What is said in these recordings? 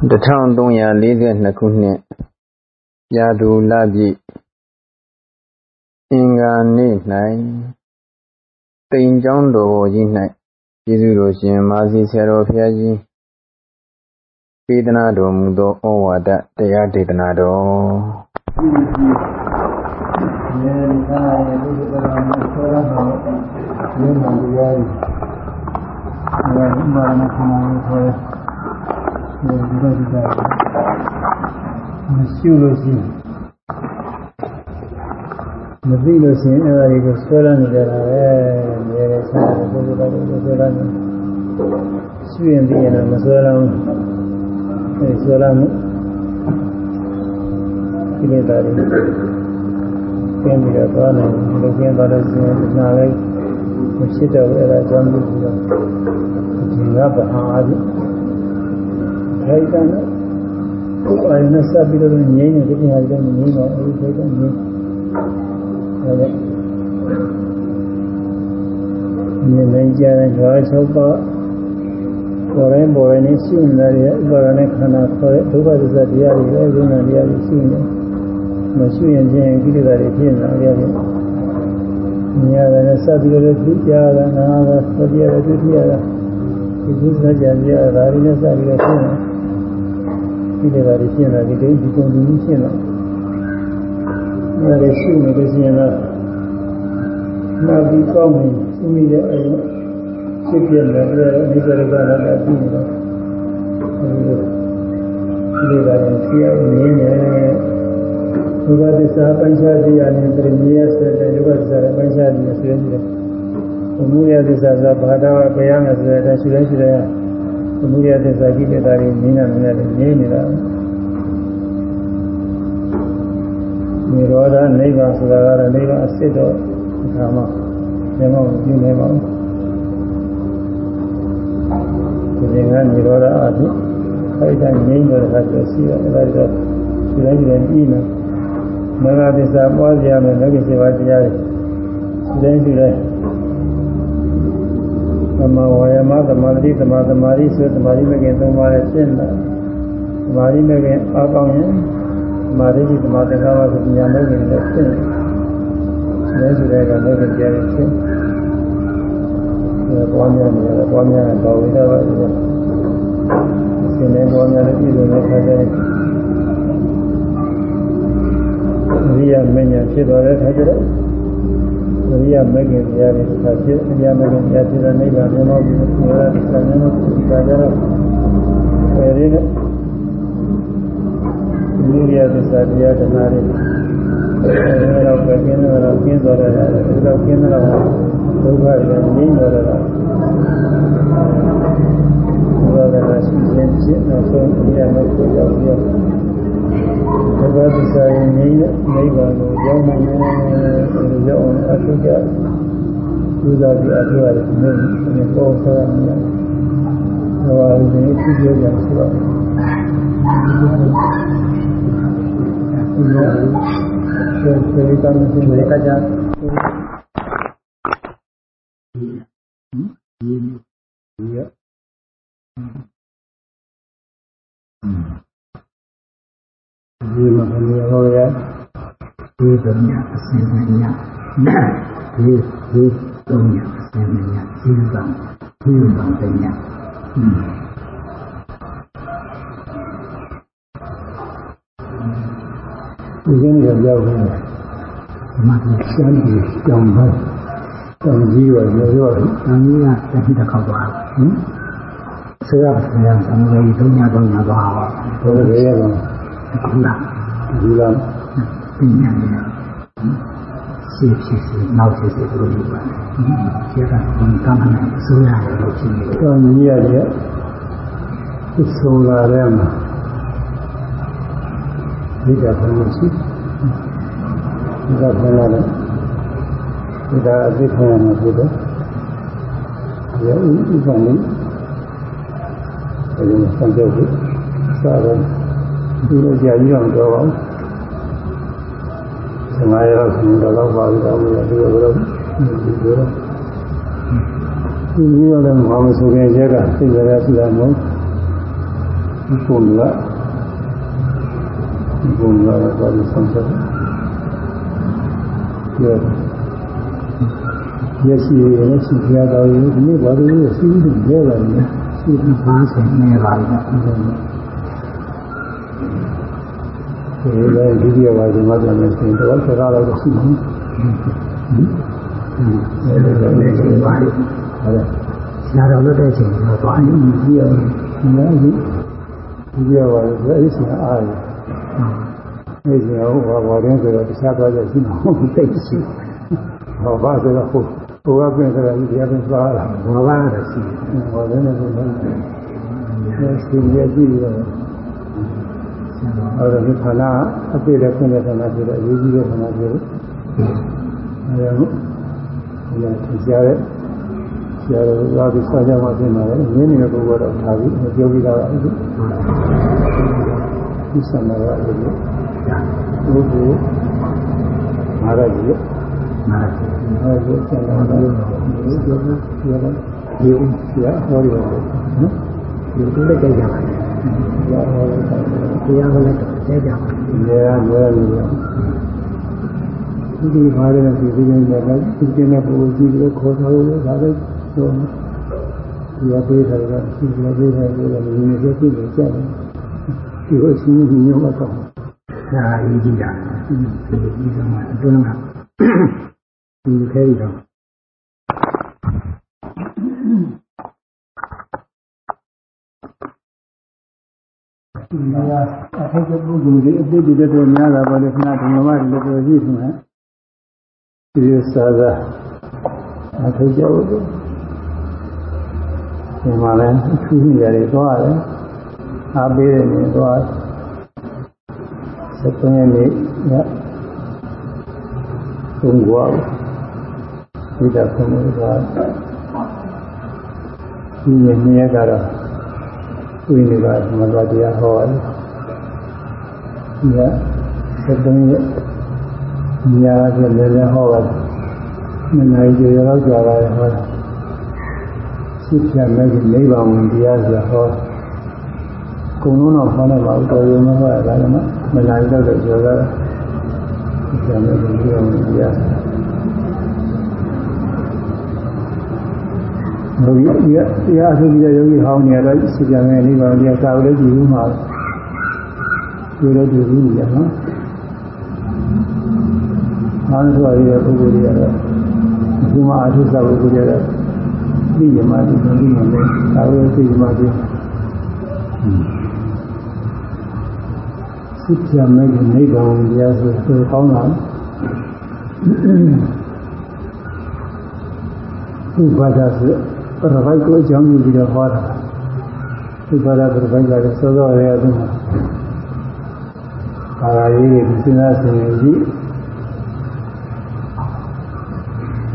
1342ခုနှစ်ရာသူလပြည့်အင်္ဂါနေ့၌တိမ်ကျောင်းတော်ကြီး၌ကျေးဇူးတော်ရှင်မာစီဆရာတော်ဘုရားကြီးဒေသနာတော်မူသောဩဝါဒတရားဒေသနာတော်ဒီခန္ဓာရဲ့ဒီကရမဆောရဟောဒီမှာတရားကြီးဒီမှာမခန္ဓာရဲ့ဆောရ ဒီလိုဒီလိုမရှိလို့ရှိရင်မသိလို့ရှိရင်အဲ့ဒါတွေကိုဆွဲလန်းနေကြတာပဲမြဲတယ်ဆက်တယ်ဘုရားတော်ဆွဲလန်းနေရှိရင်သိရင်မဆွဲလန်းဘူးအဲဆွဲလန်းမှုဒီလိုတာတွေကျင်းပြီးတော့သွားနိုင်ဒီလိုကျင်းသွားလို့ရှိရင်နာလိုက်မဖြစ်တော့အဲ့ဒါကြောင့်လို့ပြီးတော့ဒီကပဟာအပြီး ထိုက်တယ်နော်ကိုယ်အရင်နဲ့ဆက်ပြီးတော့ငြိမ်းနေဒီပြင်ဟာလည်းငြိမ်းတော့အဲဒီထိုက်တယ်ငြိမ်းဒါလည်းမြင်နိုင်ကြတဲ့ဓဝါ၆ပါးပေါ်တိုင်းပေါ်တိုင်းနဲ့ရှိနေတဲ့ဥပါဒနဲ့ခန္ဓာခေါ်တဲ့ဒုက္ခသစ္စာတရားတွေလည်းဉာဏ်တရားတွေရှိနေမရှိရင်ချင်းကိလေသာတွေဖြစ်နေတာကြတယ်မြင်ရတယ်ဆက်ပြီးတော့သိကြတာနားတာသိကြတယ်သိကြတာဒီကုသကြံကြတာဒါတွေနဲ့ဆက်ပြီးတော့ဖြစ်နေကိ လေသာတွေရှင်းလာဒီကိဒီကုံဒီရှင်းလာအဲဒီရှင်းနေတဲ့ရှင်းလာနာပြီးကောင်းရင်ရှင်းမိတဲ့အရင်ဖြစ်ပြနေတဲ့အနိစ္စရကနာတာပြီးတော့အဲဒီကိလေသာတွေရှင်းအောင်နေနေဒုက္ခသစ္စာပိုင်းခြားစီရနေပြမြဲဆက်တဲ့ဒုက္ခသစ္စာပိုင်းခြားစီဆွေးနေတယ်ဘုမှုရသစ္စာကဘာသာဝဘယံဆိုတဲ့ရှိလဲရှိတယ် သမုဒယသစ္စာကိလေသာတွေနင်းနေနေတယ်နင်းနေတာနိရောဓနိဗ္ဗာန်ဆိုတာကတော့နိဗ္ဗာန်အစစ်တော့အခါမှမျက်မှောက်ကြည့်နေပါဘူးဒီရင်ကနိရောဓအထုအဲ့ဒါငြိမ်းတဲ့အခါကျရှိတယ်အဲ့ဒါကြောင့်ဒီတိုင်းဒီတိုင်းပြီးနေမဂ္ဂသစ္စာပွားကြရမယ်မဂ္ဂစေဝတရားတွေဒီတိုင်းဒီတိုင်း သမဝါယမသမာဓိသမာသမာဓိဆိုသမာဓိမကင်သုံးပါးနဲ့ရှင်းတာသမာဓိမကင်အားကောင်းရင်သမာဓိသမာသင်္ကပ္ပဆိုဉာဏ်မကင်လည်းရှင်းတယ်ဆိုတဲ့ကလည်းကြည့်ရရှင်းတယ်ပွားများနေတယ်ပွားများတော့ဝိသဝတိကရှင်းနေပွားများလည်းပြည်စုံတဲ့ခါကျရင်အရိယာမဉ္ဇဉ်ဖြစ်သွားတဲ့ခါကျတော့ ဝိရိယမဂ္ဂင်တရားတွေတစ်ခါဖြစ်အရိယမဂ္ဂင်တရားဖြစ်တဲ့နိဗ္ဗာန်မျက်မှောက်ပြီးတော့ဆရာတစ်ခါမျက်မှောက်ပြီးဒီကကြတော့အဲဒီနဲ့ဝိရိယသစ္စာတရားတနာတွေအဲတော့ပဲကျင်းတော့ကျင်းတော်တယ်အဲတော့ကျင်းတော့ဒုက္ခတွေငြိမ်းတော်တယ်ဘုရားကရှိခြင်းဖြစ်တော့ဆုံးအရိယမဂ္ဂင်ရောက်ပြီးဘုရား သစ္စာရင်ငြိမ်းတဲ့နိဗ္ဗာန်ကိုရောက်နိုင်တယ်အဲဒီရောက်အောင်အထုကြပူဇော်ပြီးအထုရတယ်ဒီနေ့ပေါ်ဆောရမယ်ဟောဒီနေ့ကြည့်ကြရအောင်ဆိုတော့ဒီလိုကျေကျေတမ်းစင်တွေကကြဒီဒီရ ဒီမှာဘယ်လိုဟောရဒီပညာအစဉ်ပညာဒီဒီပညာအစဉ်ပညာဒီကံဒီကံပညာဒီကနေ့ရောက်နေတယ်ဒီမှာစံပြီးကြောင်းပါတောင်ကြီးရောရောရောအင်းကြီးကတတိတခေါက်သွားဟင်ဆရာဆရာသံဃာကြီးသုံးညသုံးညသွားပါဘုရားရဲ့ခုန ဒီလိုပြညာနေရှေ့ဖြစ်စီနောက်ဖြစ်စီတို့လိုပါဆရာကဘုံကမ်းနိုင်ဆိုရတယ်လို့ဖြစ်နေတယ်။တောင်ကြီးရဲ့ဒီဆိုလာတဲ့မှာဒီကဘုံရှိဒီကဘုံလာတယ်ဒီကအသိခံရမှာဖြစ်တယ်။ရဲ့ဥပ္ပန်လေးအဲဒီမှာစံကြောက်ပြီးစားတယ် ဒီလိုကြာကြီးအောင်တော့ပါ15ရက်လောက်ဆိုတော့ပါပြီတော့ဒီလိုတော့ဒီလိုတော့ဒီလိုလည်းမဟုတ်ဆိုရင်ရက်ကသိကြရရှိတာမဟုတ်ပုံကပုံကတော့ဘာလို့ဆုံးသက်ပြောရရှိရတဲ့ရှိပြတော်ရင်ဒီနေ့ဘာလို့လဲစီးပြီးပြောတာလဲစီးပြီးပါစေနေပါလား ဒီလိုဒုတိယဘာဒီမှာပြန်နေစဉ်တော့ဆက်ကားတော့ရှိနေတယ်အဲဒီလိုနေနေပါလိမ့်ဟုတ်နာတော်လို့တဲ့ချိန်တော့ဘာလို့ဒီရောနာကြီးဒီရောပါလေအဲဒီစဉ်အားရအဲဒီစဉ်ဟိုဘာဝရင်ဆိုတော့တခြားသွားကြရှိမှာမဟုတ်သိရှိဟောဘာဆိုတော့ဟိုဟိုကပြင်ဆိုတော့ဒီရပြင်သွားတာဘာဘာတော့ရှိဟောလည်းနေဆိုတော့အဲဒီရကြည့်ရော အဲ့ဒါဒီခန္ဓာအပြည့်နဲ့ဖွင့်တဲ့ခန္ဓာဆိုတော့အရေးကြီးတဲ့ခန္ဓာဆိုတော့အဲဒါကိုဒီကသင်ကြားတဲ့ဆရာတော်ကဒီစာကြမှာပြင်ပါတယ်ရင်းနေတဲ့ပုဂ္ဂိုလ်တော့ထားပြီးမပြောပြီးသားပါဘူးဒီဆန္ဒကအဲ့ဒီဘုရားမာရကြီးမာရကြီးအဲဒီဆန္ဒကဒီလိုပြောပြောတယ်ဒီဦးဆရာဟောရတယ်နော်ဒီလိုလည်းကြိုက်ကြပါလားဆရာဟော တယ်ဆရာကလည်းကြိုက်ကြပါလေရရရဒီဒီဘာလဲဒီဒီနဲ့လည်းဒီကျင်းတဲ့ပုဂ္ဂိုလ်ကြီးကိုခေါ်ထားလို့ဒါလည်းဆိုဒီအပေးထားတာဒီလိုပေးထားလို့လည်းဒီနေ့ပြည့်ပြည့်ကြတယ်ဒီလိုရှိနေညောင်းတော့ဒါအရေးကြီးတာဒီဒီကမှအတွင်းကဒီခဲရီတော့ အထိုက်ကပုဂ္ဂိုလ်တွေအတိတ်တွေတော့များတာပါလေခဏဓမ္မမတွေလည်းပြောကြည့်မှာဒီစာသာအထိုက်ကြောက်ဒီမှာလည်းအထူးနေရာတွေသွားတယ်အားပေးတဲ့နေသွားစက်သွင်းနေရသုံးကွာဒီတာဆုံးလို့သွားဒီနေ့နေ့ကတော့ ဝိနည်းကမဂ္ဂတရားဟောတယ်။ဒီကသတ္တင်းရဲ့ညာဆိုလည်းလည်းဟောပါတယ်။မနိုင်ကြရောကြာပါရဲ့ဟောတာ။ရှိဖြတ်မဲ့နိဗ္ဗာန်ဝင်တရားဆိုဟော။ကုံလုံးတော့ဟောနေပါဘူးတော်ရုံမဟောရတာလည်းမနိုင်တော့တော့ပြောတာ။ရှိဖြတ်မဲ့နိဗ္ဗာန်ဝင်တရား ယောဂီတရားအထုပြီးတဲ့ယောဂီဟောင်းနေရတော့စီပြန်နေနေပါဘူးတရားစာလို့ကြည့်ဦးမှာဒီလိုကြည့်ဦးရနော်။အားထုတ်ရတဲ့ပုဂ္ဂိုလ်တွေကတော့ဒီမှာအထုစာပုဂ္ဂိုလ်တွေကတော့သိရမှဒီလိုလေးနဲ့ဒါဝေသိရမှဒီစိတ်ကြမဲ့နိဗ္ဗာန်တရားဆိုဆိုကောင်းတာဥပါဒဆို ပရပိုက်ကိုအကြောင်းပြုပြီးတော့ဟောတာဥပါဒပရပိုက်ကလည်းစောစောရဲအတွင်းမှာဘာသာရေးတွေစဉ်းစားဆင်ခြင်ကြည့်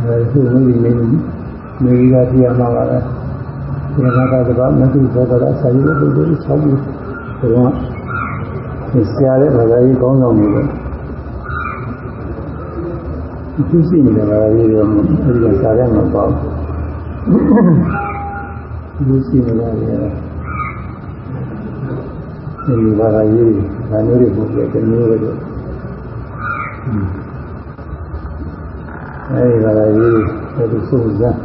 အဲဒီလိုမျိုးနေနေမိဂါပြရမှာပါပဲဒီမှာကတည်းကမသိသောတာဆရာကြီးပုဂ္ဂိုလ်၆ခုတော့ဆရာတဲ့ဘာသာရေးကောင်းဆောင်နေတယ်သူရှိနေတဲ့ဘာသာရေးတွေအဲဒီကစာရဲမှာပေါ့ ဒီရှိနေတာလေဒီဘာသာရေးဒါမျိုးတွေပုံပြတဲ့မျိုးတွေအဲဒီဘာသာရေးအဲဒီစုစမ်း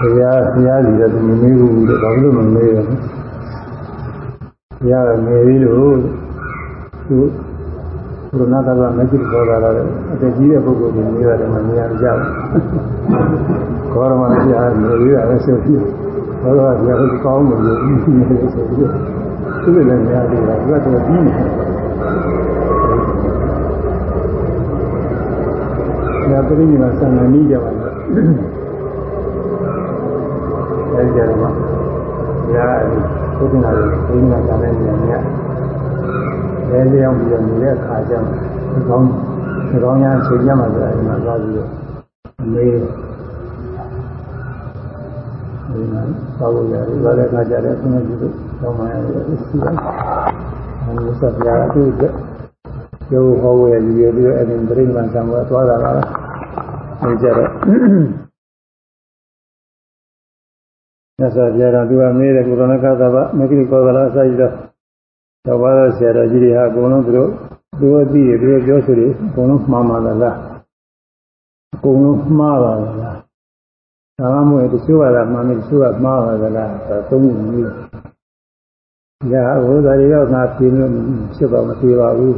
ဘုရားဘုရားကြီးတော့မမေးဘူးတဲ့ဘာလို့မမေးရလဲဘုရားကမေးပြီးလို့သူ ဘုရားကကမကြည့်ခေါ်တာလည်းအတကြီးတဲ့ပုဂ္ဂိုလ်တွေနေရတယ်မမြင်ကြဘူး။ကောရမကြီးအားနေရတာဆိုပြီးဘောရကလည်းကောင်းလို့ဒီနေလို့ဆိုပြီးသူလည်းများတယ်ကသူကတော့ပြီးနေ။ညာပရိနိဗ္ဗာန်ဆန္ဒနီးကြပါလား။အဲဒီကြတော့ညာဘုရားရဲ့ဘုရားကလည်းညာ လဲလျောင်းပြီးတော့နေတဲ့အခါကျတော့ဒီကောင်းဒီကောင်းရချိန်ကြမှာဆိုတာဒီမှာသွားပြီးတော့မေးဒီမှာသွားလို့ရတယ်သွားတဲ့အခါကျတော့ဘုရားကြီးတို့တောင်းမှရတယ်ရှိတယ်။အဲဒီဆက်ပြားသူ့အတွက်ရုပ်ဟောဝယ်ယူပြီးတော့အဲဒီပြိဋ္ဌာန်ဆံဝဲသွားတာလား။အဲကြတော့မြတ်စွာဘုရားကသူကမေးတယ်ကုရဏကသဗ္ဗမဂ္ဂိကောသလအစာရတော့ တော့ဘာလို့ဆရာတော်ကြီးတွေဟာအကုန်လုံးသူတို့သူတို့သိတယ်သူတို့ပြောဆိုတယ်အကုန်လုံးမှားမှလားအကုန်လုံးမှားပါလားဒါမှမဟုတ်တချို့ကလည်းမှန်တယ်တချို့ကမှားပါလားဆိုသုံးခုမျိုးညာဟိုဒါတွေတော့ငါပြင်းလို့ဖြစ်ပါမပြေပါဘူး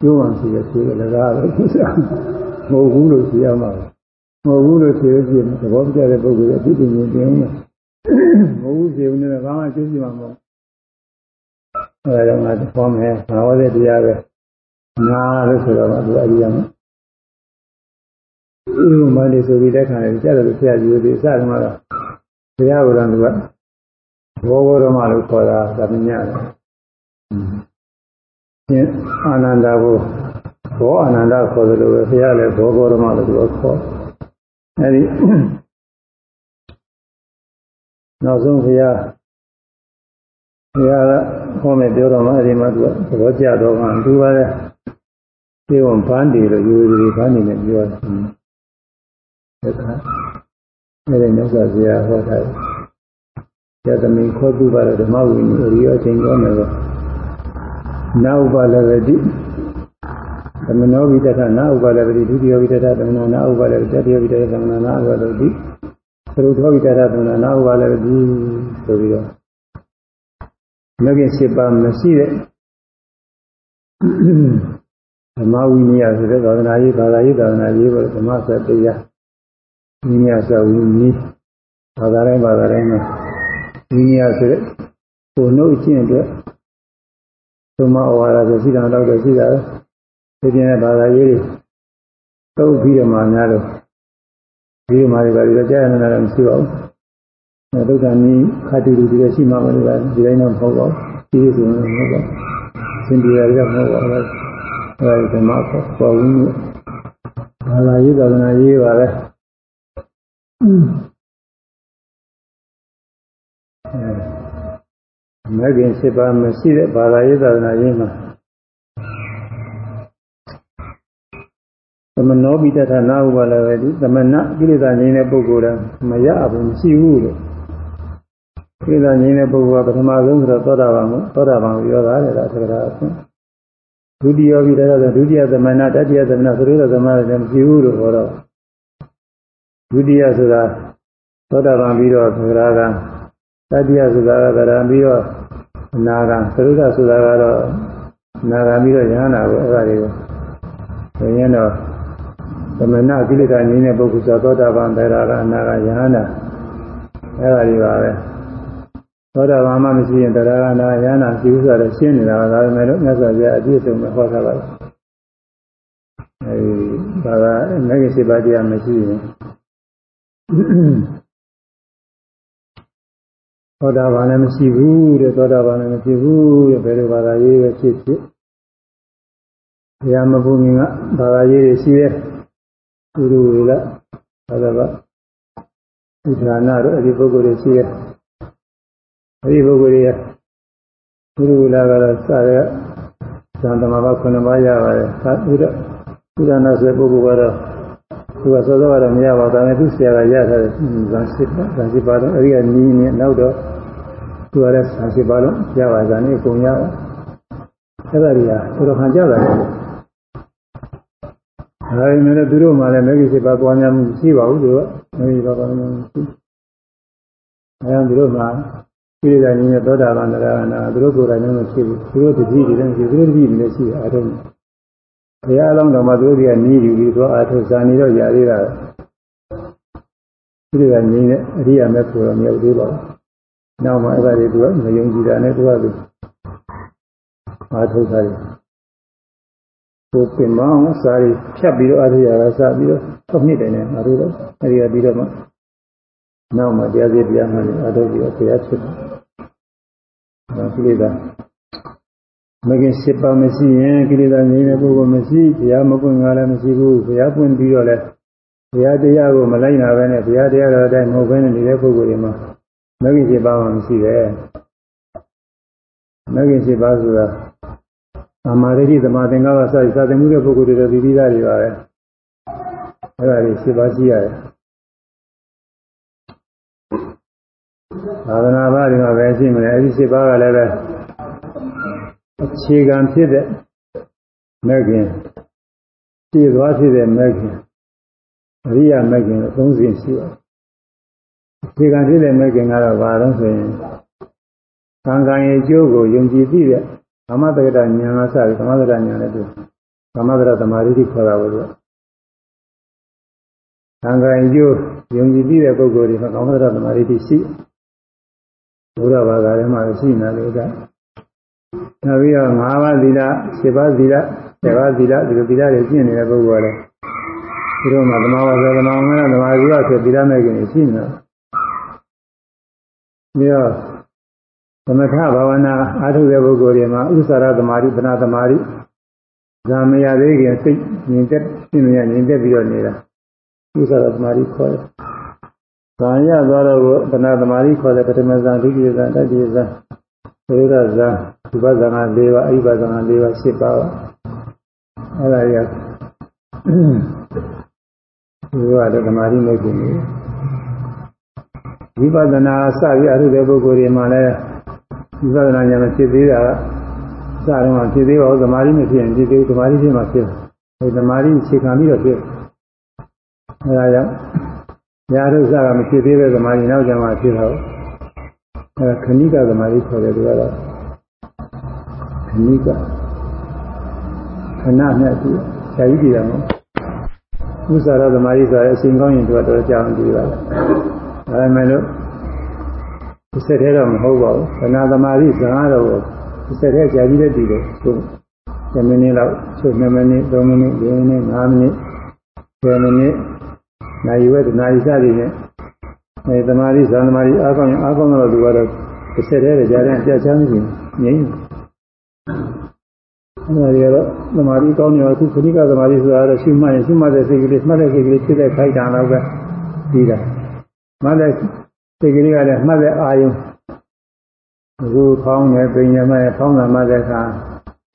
ကျိုးမှရှိရရှိရလကားပဲမဟုတ်ဘူးလို့ရှိရမှာမဟုတ်ဘူးလို့ရှိရရှိသဘောကျတဲ့ပုဂ္ဂိုလ်ရဲ့အဖြစ်အမြင်တင်မဟုတ်ဘူးဖြစ်နေတယ်ဘာမှကျိုးရှိမှာမဟုတ် အဲဒါကြောင့်ငါဟောမယ်ငါဟောတဲ့တရားပဲငါလို့ဆိုတော့သူအရိယာမဥပမာလေးဆိုပြီးလက်ခံတယ်ကြားတယ်လို့ဆရာကြီးတို့အစကမှတော့ဘုရားကလည်းသူကဘောဘောရမလို့ခေါ်တာသမညတယ်ရှင်အာနန္ဒဘုဘောအာနန္ဒခေါ်တယ်လို့ပဲဘုရားလည်းဘောဘောရမလို့သူကခေါ်အဲဒီနောက်ဆုံးဘုရား ဘုရားကဟောမယ်ပြောတော့မှအဲဒီမှာသူကသဘောကျတော့မှသူကလည်းဒီဝန်ဘန်းဒီလို့ယူယူဘန်းဒီနဲ့ပြောတယ်ဒါကအဲဒီမြတ်စွာဘုရားဟောတာယသမီခောတုပါဓမ္မဝိနည်းအရိယအချိန်တော်မယ်တော့နာဥပါလဝတိသမနောဝိတ္တနာဥပါလဝတိဒုတိယဝိတ္တသမနာနာဥပါလဝတိတတိယဝိတ္တသမနာနာဥပါလဝတိသရုထောဝိတ္တသမနာနာဥပါလဝတိဆိုပြီးတော့ မဂ္ဂင်၈ပါးမရှိတဲ့ဓမ္မဝိနည်းဆိုတဲ့သာသနာရေးဘာသာရေးသာသနာရေးပေါ်ဓမ္မဆက်တရားဝိနည်းဆိုဝိနည်းဘာသာတိုင်းဘာသာတိုင်းမှာဝိနည်းဆိုတဲ့ကိုနှုတ်အချင်းအတွက်သုံးမဩဝါဒဆိုရှိတာတော့ရှိတာပဲဒီပြင်ဘာသာရေးတွေတုတ်ပြီးတော့မှများလို့ဒီမှာတွေပါပြီးတော့ကြားရနေတာလည်းမရှိပါဘူးအဲ ဒုက္ခမီခတိလူတွေရှိမှမလို့ပါဒီတိုင်းတော့မဟုတ်ပါဘူးဒီလိုဆိုရင်မဟုတ်ပါဘူးသင်တရားတွေကမဟုတ်ပါဘူးအဲဒီဓမ္မပေါ်ပေါ်ဝင်ဘာသာရေးသာသနာရေးပါပဲမဂ္ဂင်7ပါးမရှိတဲ့ဘာသာရေးသာသနာရေးမှာသမနောပိတ္ထနာဥပါလဝေဒီသမဏကိလေသာငြိမ်းတဲ့ပုဂ္ဂိုလ်ကမရဘူးမရှိဘူးလို့ ကိလေသာငြိမ်းတဲ့ပုဂ္ဂိုလ်ကပထမဆုံးဆိုတော့သောတာပန်ကိုသောတာပန်ကိုပြောတာလေဒါသက္ကရာအဖြစ်ဒုတိယပိတ္ထဆိုဒုတိယသမဏတတိယသမဏသရုပ်သမဏလည်းမရှိဘူးလို့ဟောတော့ဒုတိယဆိုတာသောတာပန်ပြီးတော့သက္ကရာကတတိယဆိုတာကဗရံပြီးတော့အနာဂံသရုပ်ဆိုတာကတော့နာဂံပြီးတော့ယဟနာကိုအဲ့ဒါတွေကိုဆိုရင်တော့သမဏကိလေသာငြိမ်းတဲ့ပုဂ္ဂိုလ်ဆိုသောတာပန်သရကအနာဂယဟနာအဲ့ဒါတွေပါပဲ သောတာပန်မှမရှိရင်သရကနာယဟနာရှိဥစ္စာတွေရှင်းနေတာပါဒါပေမဲ့လို့မြတ်စွာဘုရားအပြည့်စုံနဲ့ဟောထားပါလားအဲဒီဘာသာမဂ္ဂင်7ပါးတရားမရှိရင်သောတာပန်လည်းမရှိဘူးတဲ့သောတာပန်လည်းမရှိဘူးတဲ့ဘယ်လိုဘာသာရေးပဲဖြစ်ဖြစ်ဘုရားမဘုံငင်ကဘာသာရေးတွေရှိရဲ့သူတို့ကဘာသာပါဥဒ္ဒါနတို့အဲ့ဒီပုဂ္ဂိုလ်တွေရှိရဲ့ အဲ့ဒီပုဂ္ဂိုလ်တွေကသူတို့လာကတော့စရသံသမဘာခုနှစ်ပါးရပါတယ်သာဥဒ္ဒဥဒ္ဒါနဆိုတဲ့ပုဂ္ဂိုလ်ကတော့သူကစောစောကတော့မရပါဘူးဒါပေမဲ့သူဆရာကရထားတယ်ဇန်စစ်ပါဇန်စစ်ပါတော့အဲ့ဒီကနီးနေနောက်တော့သူကလည်းဇန်စစ်ပါတော့ရပါဇန်နေအကုန်ရပါအဲ့ဒါတွေကတော်တော်ခံကြတာလေဒါပေမဲ့သူတို့မှလည်းမဂ္ဂင်7ပါးပွားများမှုရှိပါဘူးသူကမဂ္ဂင်7ပါးပွားများမှုရှိအဲဒါသူတို့မှ ပြိဋ္ဌာန်ကြီးနဲ့သောတာပန်တရားနာသူတို့ကိုယ်တိုင်လည်းမရှိဘူးသူတို့တတိတွေလည်းမရှိသူတို့တတိတွေလည်းရှိတယ်အားထုတ်ဘုရားအလောင်းတော်မှာသူတို့ကနီးယူပြီးတော့အားထုတ်ဇာနေတော့ရသေးတာပြိဋ္ဌာန်ကြီးနဲ့အရိယာမဲ့ဆိုတော့မရောက်သေးပါဘူးနောက်မှအဲ့ဒါတွေသူကမယုံကြည်တာနဲ့သူကသူအားထုတ်တာကိုပင်မအောင်စာရီဖြတ်ပြီးတော့အရိယာကစပြီးတော့၆နှစ်တိုင်နဲ့ငါတို့တော့အရိယာပြီးတော့မှနောက်မှတရားစီတရားမှလည်းအထုတ်ပြီးတော့ဆရာဖြစ်တယ်။ ဒါကိလေသာမကင်၈ပါးမရှိရင်ကိလေသာငြိမ်းတဲ့ပုဂ္ဂိုလ်မရှိဘုရားမပွင့်ငါလည်းမရှိဘူးဘုရားပွင့်ပြီးတော့လည်းဘုရားတရားကိုမလိုက်နာပဲနဲ့ဘုရားတရားတော်အတိုင်းမဟုတ်ဘဲနဲ့နေတဲ့ပုဂ္ဂိုလ်တွေမှာမကင်၈ပါးမှမရှိပဲမကင်၈ပါးဆိုတာသမာဓိသမာသင်္ကပ္ပစသည်စာသင်မှုတဲ့ပုဂ္ဂိုလ်တွေတော့ဒီပြီးသားတွေပါပဲအဲ့ဒါတွေ၈ပါးရှိရတယ် သာသနာ့ဘာတွေမှာပဲရှိမလဲအဲဒီ7ပါးကလည်းပဲအခြေခံဖြစ်တဲ့မဂ်ခင်ပြည့်သွားဖြစ်တဲ့မဂ်ခင်အရိယာမဂ်ခင်သုံးစဉ်ရှိပါတယ်အခြေခံဖြစ်တဲ့မဂ်ခင်ကတော့ဘာလို့ဆိုရင်ကံကံရဲ့အကျိုးကိုယုံကြည်သိတဲ့ကာမတက္ကဋဉာဏ်ကစပြီးကာမတက္ကဋဉာဏ်လည်းသူကာမတက္ကသမာဓိခေါ်တာပဲသူကံကံအကျိုးယုံကြည်သိတဲ့ပုဂ္ဂိုလ်တွေမှာကာမတက္ကသမာဓိရှိ ဘုရားဘာသာထဲမှာရှိနေတယ်ကနောက်ပြီးတော့၅ပါးသီလ၈ပါးသီလ၁၀ပါးသီလဒီလိုသီလတွေကျင့်နေတဲ့ပုဂ္ဂိုလ်ကလည်းဒီလိုမှသမာဝါစာသမာဝါသမာဓိရဆိုသီလမဲ့ခင်ရှိနေတာပြီးတော့သမထဘာဝနာအားထုတ်တဲ့ပုဂ္ဂိုလ်တွေမှာဥစ္စာရသမာဓိပနာသမာဓိဇာမရသေးခင်စိတ်ငြိမ်သက်ရှင်းမြင်ငြိမ်သက်ပြီးတော့နေတာဥစ္စာရသမာဓိခေါ်တယ်။ ဇာရသွားတော့ပနာသမာဓိခေါ်တဲ့ပထမဇာဒုတိယဇာတတိယဇာသေရဇာဒီပါဇာက၄ပါးအိပါဇာက၄ပါး၈ပါးအဲ့ဒါရဒီကတော့သမာဓိမဲ့ခြင်းဝိပဿနာစပြီးအထုတဲ့ပုဂ္ဂိုလ်တွေမှာလည်းဝိပဿနာဉာဏ်မဖြစ်သေးတာကစတော့မှဖြစ်သေးပါဘူးသမာဓိမဖြစ်ရင်ဖြစ်သေးဘူးသမာဓိဖြစ်မှဖြစ်တယ်သမာဓိအခြေခံပြီးတော့ဖြစ်အဲဒါကြောင့် ညာတို့စကမဖြစ်သေးတဲ့သမာဓိနောက်ကျမှဖြစ်တော့အဲခဏိကသမာဓိခေါ်တယ်သူကတော့ခဏိကခဏနဲ့သူဆရာကြီးကြည့်ရမယ်ဥစ္စာရသမာဓိဆိုရင်အရှင်ကောင်းရင်သူကတော့ကြောင်းကြည့်ပါလားဒါပေမဲ့လို့ဒီစက်ထဲတော့မဟုတ်ပါဘူးခဏသမာဓိစကားတော့ဒီစက်ထဲကြာကြီးတဲ့တည်တယ်သူ7မိနစ်လောက်7မိနစ်3မိနစ်4မိနစ်5မိနစ်10မိနစ် နိုင်ရွယ်နာရီစသည်နဲ့အဲသမာဓိဇာသမာဓိအားကောင်းရင်အားကောင်းတော့သူကတော့တစ်ဆက်တည်းကြာတဲ့ပြတ်ချမ်းမရှိငြိမ်းအဲဒီကတော့သမာဓိကောင်းနေတော့ခုခဏိကသမာဓိဆိုတာတော့ရှုမှတ်ရင်ရှုမှတ်တဲ့စိတ်ကလေးမှတ်တဲ့စိတ်ကလေးဖြစ်တဲ့ခိုက်တာတော့ပဲပြီးတာမှတ်တဲ့စိတ်ကလေးကလည်းမှတ်တဲ့အာယုံအခုဖောင်းနေပင်ရမဲ့ဖောင်းတာမှတ်တဲ့အခါ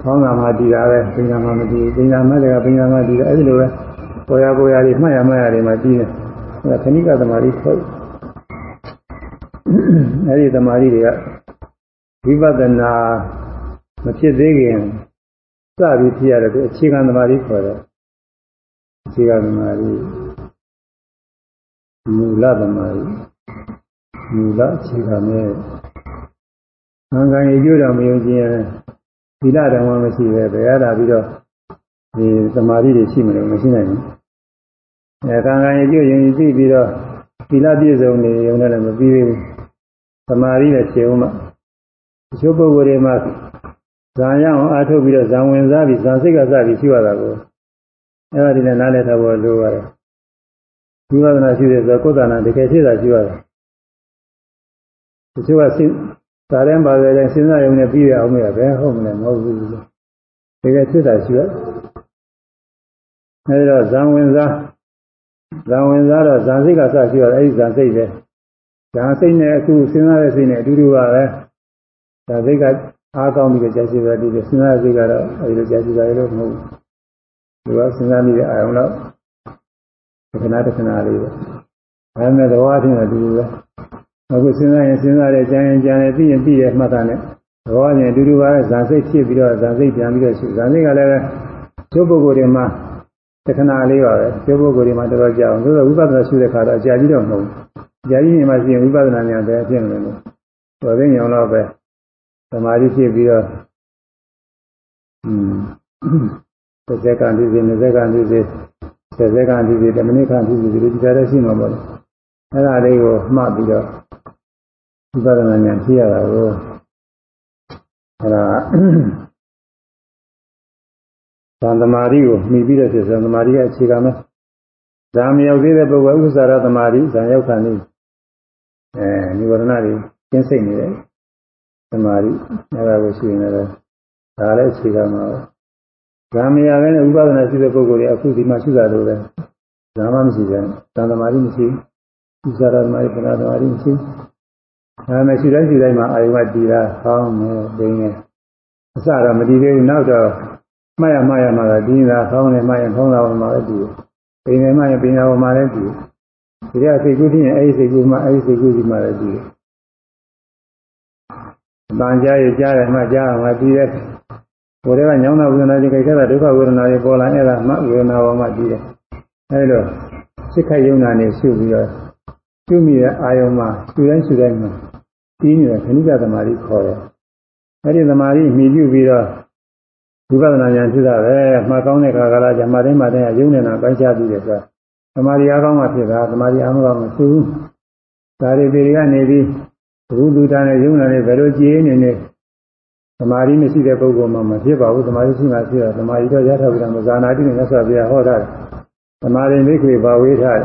ဖောင်းတာမှတည်တာပဲပင်ရမှမတည်ပင်ရမှတ်တဲ့ကပင်ရမှတည်တယ်အဲဒီလိုပဲ ပေါ်ရပေါ်ရတွေမှတ်ရမှတ်ရတွေမှာပြီးတယ်အဲခဏိကသမာဓိခေါ်အဲဒီသမာဓိတွေကဝိပဿနာမဖြစ်သေးခင်စပြီးဖြစ်ရတယ်သူအခြေခံသမာဓိခေါ်တယ်အခြေခံသမာဓိမူလသမာဓိမူလအခြေခံနဲ့ငံကံရည်ကြတော့မယုံကြည်ရင်သီလဓမ္မမရှိပဲဘယ်ရတာပြီးတော့ဒီသမာဓိတွေရှိမလို့မရှိနိုင်ဘူး အဲကံကံရည်ကြရင်သိပြီးတော့သီလပြည့်စုံနေရုံနဲ့လည်းမပြီးဘူးသမာဓိနဲ့ခြေဦးမှတချို့ပုဂ္ဂိုလ်တွေမှာဇာရအောင်အားထုတ်ပြီးတော့ဇံဝင်စားပြီးဇံစိတ်ကစပြီးရှိရတာကိုအဲဒါဒီနဲ့နားလည်ထားဖို့လိုပါတယ်ဝိပဿနာရှိတယ်ဆိုတော့ကိုယ်တဏ္ဍာတကယ်ဖြစ်တာရှိရတာတချို့ကစဉ်ဒါရင်ပါတယ်လဲစဉ်းစားရုံနဲ့ပြီးရအောင်မယ်ဘယ်ဟုတ်မလဲမဟုတ်ဘူးတကယ်ဖြစ်တာရှိရအဲဒီတော့ဇံဝင်စား ဇံဝင်စားတော့ဇံစိတ်ကစရှိရအဲဒီဇံစိတ်ပဲဇံစိတ်နဲ့အခုစဉ်းစားတဲ့စိတ်နဲ့အတူတူပါပဲဇံစိတ်ကအားကောင်းပြီးကြာရှိတာဒီစဉ်းစားစိတ်ကတော့အဲဒီလိုကြာရှိတာလည်းမဟုတ်ဘူးဒီကစဉ်းစားမိတဲ့အာရုံတော့ခဏတစ်ခဏလေးပဲအဲမဲ့သဘောအချင်းတော့ဒီလိုပဲအခုစဉ်းစားရင်စဉ်းစားတဲ့ကြံရင်ကြံတယ်သိရင်သိရဲ့မှတ်တာနဲ့သဘောအချင်းအတူတူပါပဲဇာစိတ်ဖြစ်ပြီးတော့ဇာစိတ်ပြန်ပြီးတော့ရှိဇာစိတ်ကလည်းပဲကျုပ်ပုဂ္ဂိုလ်တွေမှာ တခဏလေးပါပဲကျုပ်ပုဂ္ဂိုလ်တွေမှာတော်တော်ကြာအောင်ဆိုတော့ဝိပဿနာရှုတဲ့ခါတော့အကြာကြီးတော့မဟုတ်ဘူးအကြာကြီးနေမှရှိရင်ဝိပဿနာဉာဏ်ပဲအဖြစ်မလို့တော်သိဉာဏ်တော့ပဲသမာဓိဖြစ်ပြီးတော့อืมတစ်စက္ကန့်ဒီစီနှစ်စက္ကန့်ဒီစီဆယ်စက္ကန့်ဒီစီ10မိနစ်ခန့်ဒီစီဒီလိုကြားရရှိမှာပေါ့လေအဲ့ဒါလေးကိုမှတ်ပြီးတော့ဝိပဿနာဉာဏ်ဖြစ်ရတာကိုအဲ့ဒါ သံသမာဓိကိုမှီပြီးတော့ဖြစ်သံသမာဓိရဲ့အခြေခံပဲဇာမရောက်သေးတဲ့ပုဂ္ဂိုလ်ဥစ္စာရသမာဓိဇာရောက်ခံနေအဲនិဝရဏတွေကျင်းစိတ်နေတယ်သမာဓိအဲ့ဒါကိုရှိနေတယ်ဒါလည်းအခြေခံပါဇာမရပဲနဲ့ဥပဒနာရှိတဲ့ပုဂ္ဂိုလ်တွေအခုဒီမှာရှိတာလို့ပဲဇာမမရှိကြဘူးသံသမာဓိမရှိဥစ္စာရသမာဓိပဏာသမာဓိမရှိအဲမရှိတိုင်းရှိတိုင်းမှာအာယုဝတည်တာဟောင်းနေပိနေအစတော့မတည်သေးဘူးနောက်တော့ မှတ်ရမှတ်ရမှာကဒီသာဟောင်းနေမှရင်ဟောင်းတာမှာလည်းတည်ပိနေမှရင်ပိညာမှာလည်းတည်ဒီကစိတ်ကူးတည်ရင်အဲဒီစိတ်ကူးမှအဲဒီစိတ်ကူးဒီမှာလည်းတည် အတန်ကြားရကြားတယ်မှကြားမှပြီးတယ်ဘိုးတွေကညောင်းတာဝေဒနာတွေကြိုက်တဲ့ဒုက္ခဝေဒနာတွေပေါ်လာအဲ့ဒါမှဝေဒနာပေါ်မှပြီးတယ်အဲ့လိုစိတ်ခိုက်ယုံနာနေရှုပြီးတော့ရှုမိတဲ့အာယုံမှာရှုတိုင်းရှုတိုင်းမှာပြီးနေတဲ့ခဏိကသမารီခေါ်တယ်အဲ့ဒီသမารီမြည်ပြုပြီးတော့ ဝိပဿနာဉာဏ်ဖြစ်တာပဲမှာကောင်းတဲ့ခါကလာကျမတိုင်းမတိုင်းကယုံနေတာပိုင်းခြားပြီးတယ်ဆိုတာသမာဓိအားကောင်းမှဖြစ်တာသမာဓိအားမကောင်းမှဖြစ်ဘူးဒါရီပေရီကနေပြီးဘုဒ္ဓတာနဲ့ယုံနာနဲ့ဘယ်လိုကြည်နေနေသမာဓိမရှိတဲ့ပုဂ္ဂိုလ်မှမဖြစ်ပါဘူးသမာဓိရှိမှဖြစ်တာသမာဓိတော့ရထားပြီးတော့မဇာနာတိနဲ့ဆက်ပြရဟောတာသမာဓိမိခွေပါဝေးထား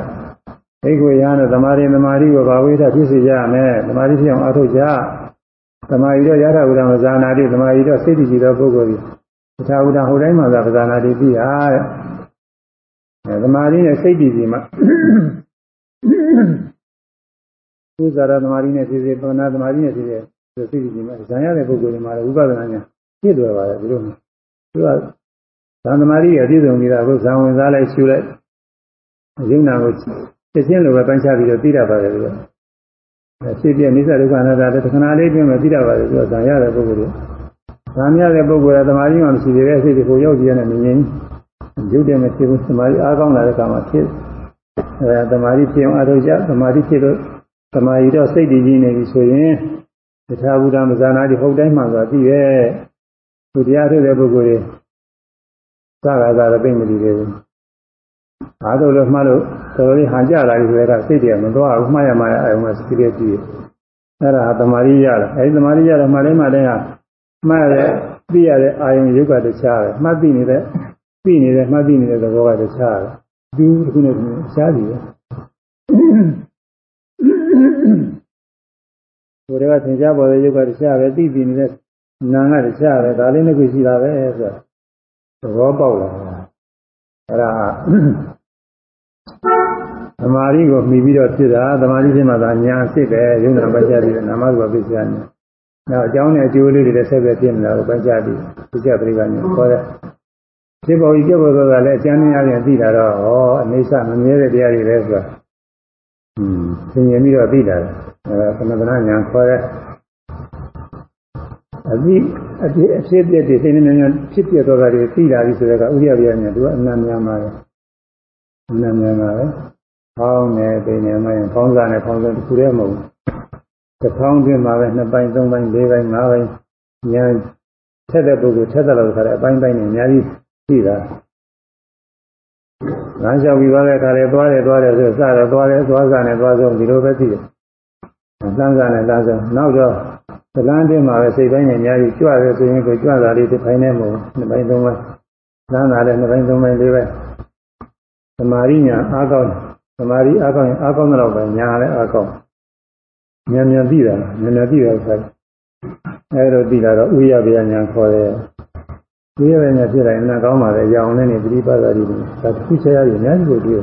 မိခွေရဟန်းသမာဓိသမာဓိကိုပါဝေးထားဖြစ်စေကြမယ်သမာဓိဖြစ်အောင်အားထုတ်ကြသမာဓိတော့ရထားပြီးတော့မဇာနာတိသမာဓိတော့စိတ်တည်ကြည်သောပုဂ္ဂိုလ်ကြီး တခြားဘုရားဟိုတိုင်းမှာသာပဇာနာတိပြီးတာတဲ့သမာဓိနဲ့စိတ်တည်ကြည်မှကုသရသမာဓိနဲ့ဖြစ်စေပဏာသမာဓိနဲ့ဖြစ်စေသိသိကြည့်မှာဇာရတဲ့ပုဂ္ဂိုလ်တွေမှာဝိပဿနာဉာဏ်ပြည့်တယ်ပါတယ်ဒီလိုမျိုးသူကဇာသမာဓိရဲ့အပြည့်စုံနေတာကိုဇာဝင်စားလိုက်ရှုလိုက်ယုံနာကိုသိချင်းလိုပဲပိုင်းခြားပြီးတော့သိတတ်ပါတယ်လို့ဖြစ်ပြနိစ္စဒုက္ခအနတ္တတခဏလေးပြင်မှသိတတ်ပါတယ်သူကဇာရတဲ့ပုဂ္ဂိုလ်တွေ ဇာမြတဲ့ပုဂ္ဂိုလ်ကသမာဓိမှမရှိသေးတဲ့အစိတ်ကိုရောက်ကြည့်ရတဲ့မြင်ရင်ရုပ်တယ်မဖြစ်ဘူးသမာဓိအားကောင်းလာတဲ့အခါမှာဖြစ်အဲသမာဓိဖြစ်အောင်အားထုတ်ကြသမာဓိဖြစ်လို့သမာဓိတော့စိတ်တည်ကြည်နေပြီဆိုရင်တခြားဘုရားမဇာနာတိဟုတ်တိုင်းမှဆိုတာသိရဲ့သူတရားထုတ်တဲ့ပုဂ္ဂိုလ်တွေသာသာသာတော့သိမသိသေးဘူးအားထုတ်လို့မှလို့တော်တော်လေးဟန်ကြလာပြီဆိုတော့စိတ်တွေကမသွားဘူးမှားရမှားရအဲမှာစိတ်တွေကြည့်အဲ့ဒါသမာဓိရတာအဲဒီသမာဓိရတော့မှလည်းမှလည်း ဟာမှားရတဲ့သိရတဲ့အာယုံယုတ်ကတခြားပဲမှတ်သိနေတဲ့သိနေတဲ့မှတ်သိနေတဲ့သဘောကတခြားပဲဒီခုနဲ့အခြားပြီကိုယ်တွေကသင်ကြားပေါ်တဲ့ယုတ်ကတရားပဲသိပြီးနေတဲ့နာငါတရားပဲဒါလေးနှစ်ခုရှိတာပဲဆိုသဘောပေါက်လာတာအဲ့ဒါသမာဓိကိုမှီပြီးတော့ဖြစ်တာသမာဓိဖြစ်မှသာညာဖြစ်ပဲယုံနာပัจจတိနာမရူပပိစ္ဆာနေ နောက်အကြောင်းနဲ့အကျိုးလေးတွေလည်းဆက်ပဲပြင်လာတော့ပိုင်းခြားပြီးသိကြပရိက္ခဏ်ခေါ်တဲ့ဖြစ်ပေါ်ကြီးပြတ်ပေါ်ဆိုတာလည်းအကျမ်းများပြန်သိတာတော့ဟောအနေဆမမြဲတဲ့တရားတွေပဲဆိုတာอืมသင်ရင်ပြီးတော့သိတာအဲသမထညာခေါ်တဲ့အပြီးအဖြစ်အဖြစ်ပြက်တွေသင်နေနေဖြစ်ပြက်တော့တာတွေသိလာပြီဆိုတော့ဥရိယပြညာသူကအနံများမှာပဲအနံများမှာပဲဟောင်းနေပင်နေမှရင်ဖောင်းစားနေဖောင်းစားတစ်ခုတည်းမဟုတ်ဘူး တစ်ဖောင်းတွင်မှာပဲနှစ်ပိုင်းသုံးပိုင်းလေးပိုင်းငါးပိုင်းညာထက်တဲ့ပုဂ္ဂိုလ်ထက်တဲ့လောက်ခါတဲ့အပိုင်းပိုင်းနဲ့အများကြီးသိတာလမ်းလျှောက်ပြီးသွားတဲ့အခါလေသွားတယ်သွားတယ်ဆိုစတယ်သွားတယ်သွားစားနဲ့သွားဆုံးဒီလိုပဲသိတယ်လမ်းစားနဲ့လမ်းဆုံးနောက်တော့သလန်းတင်းမှာပဲစိတ်ပိုင်းနဲ့အများကြီးကြွတယ်ဆိုရင်ကိုကြွတာလေးတစ်ပိုင်းနဲ့မဟုတ်နှစ်ပိုင်းသုံးပိုင်းလမ်းစားလည်းနှစ်ပိုင်းသုံးပိုင်းလေးပိုင်းသမာရိညာအားကောင်းသမာရိအားကောင်းရင်အားကောင်းတော့ပဲညာလည်းအားကောင်း ဉာဏ်ဉာဏ်သိတာဉာဏ်ဉာဏ်သိတာဆိုအဲလိုသိတာတော့ဥရဗျာညာခေါ်တယ်ဥရဗျာညာဖြစ်တိုင်းအနာကောင်းပါလေရအောင်နဲ့နေပရိပါဒာတိဒါတစ်ခုချရရအများကြီးကိုတွေ့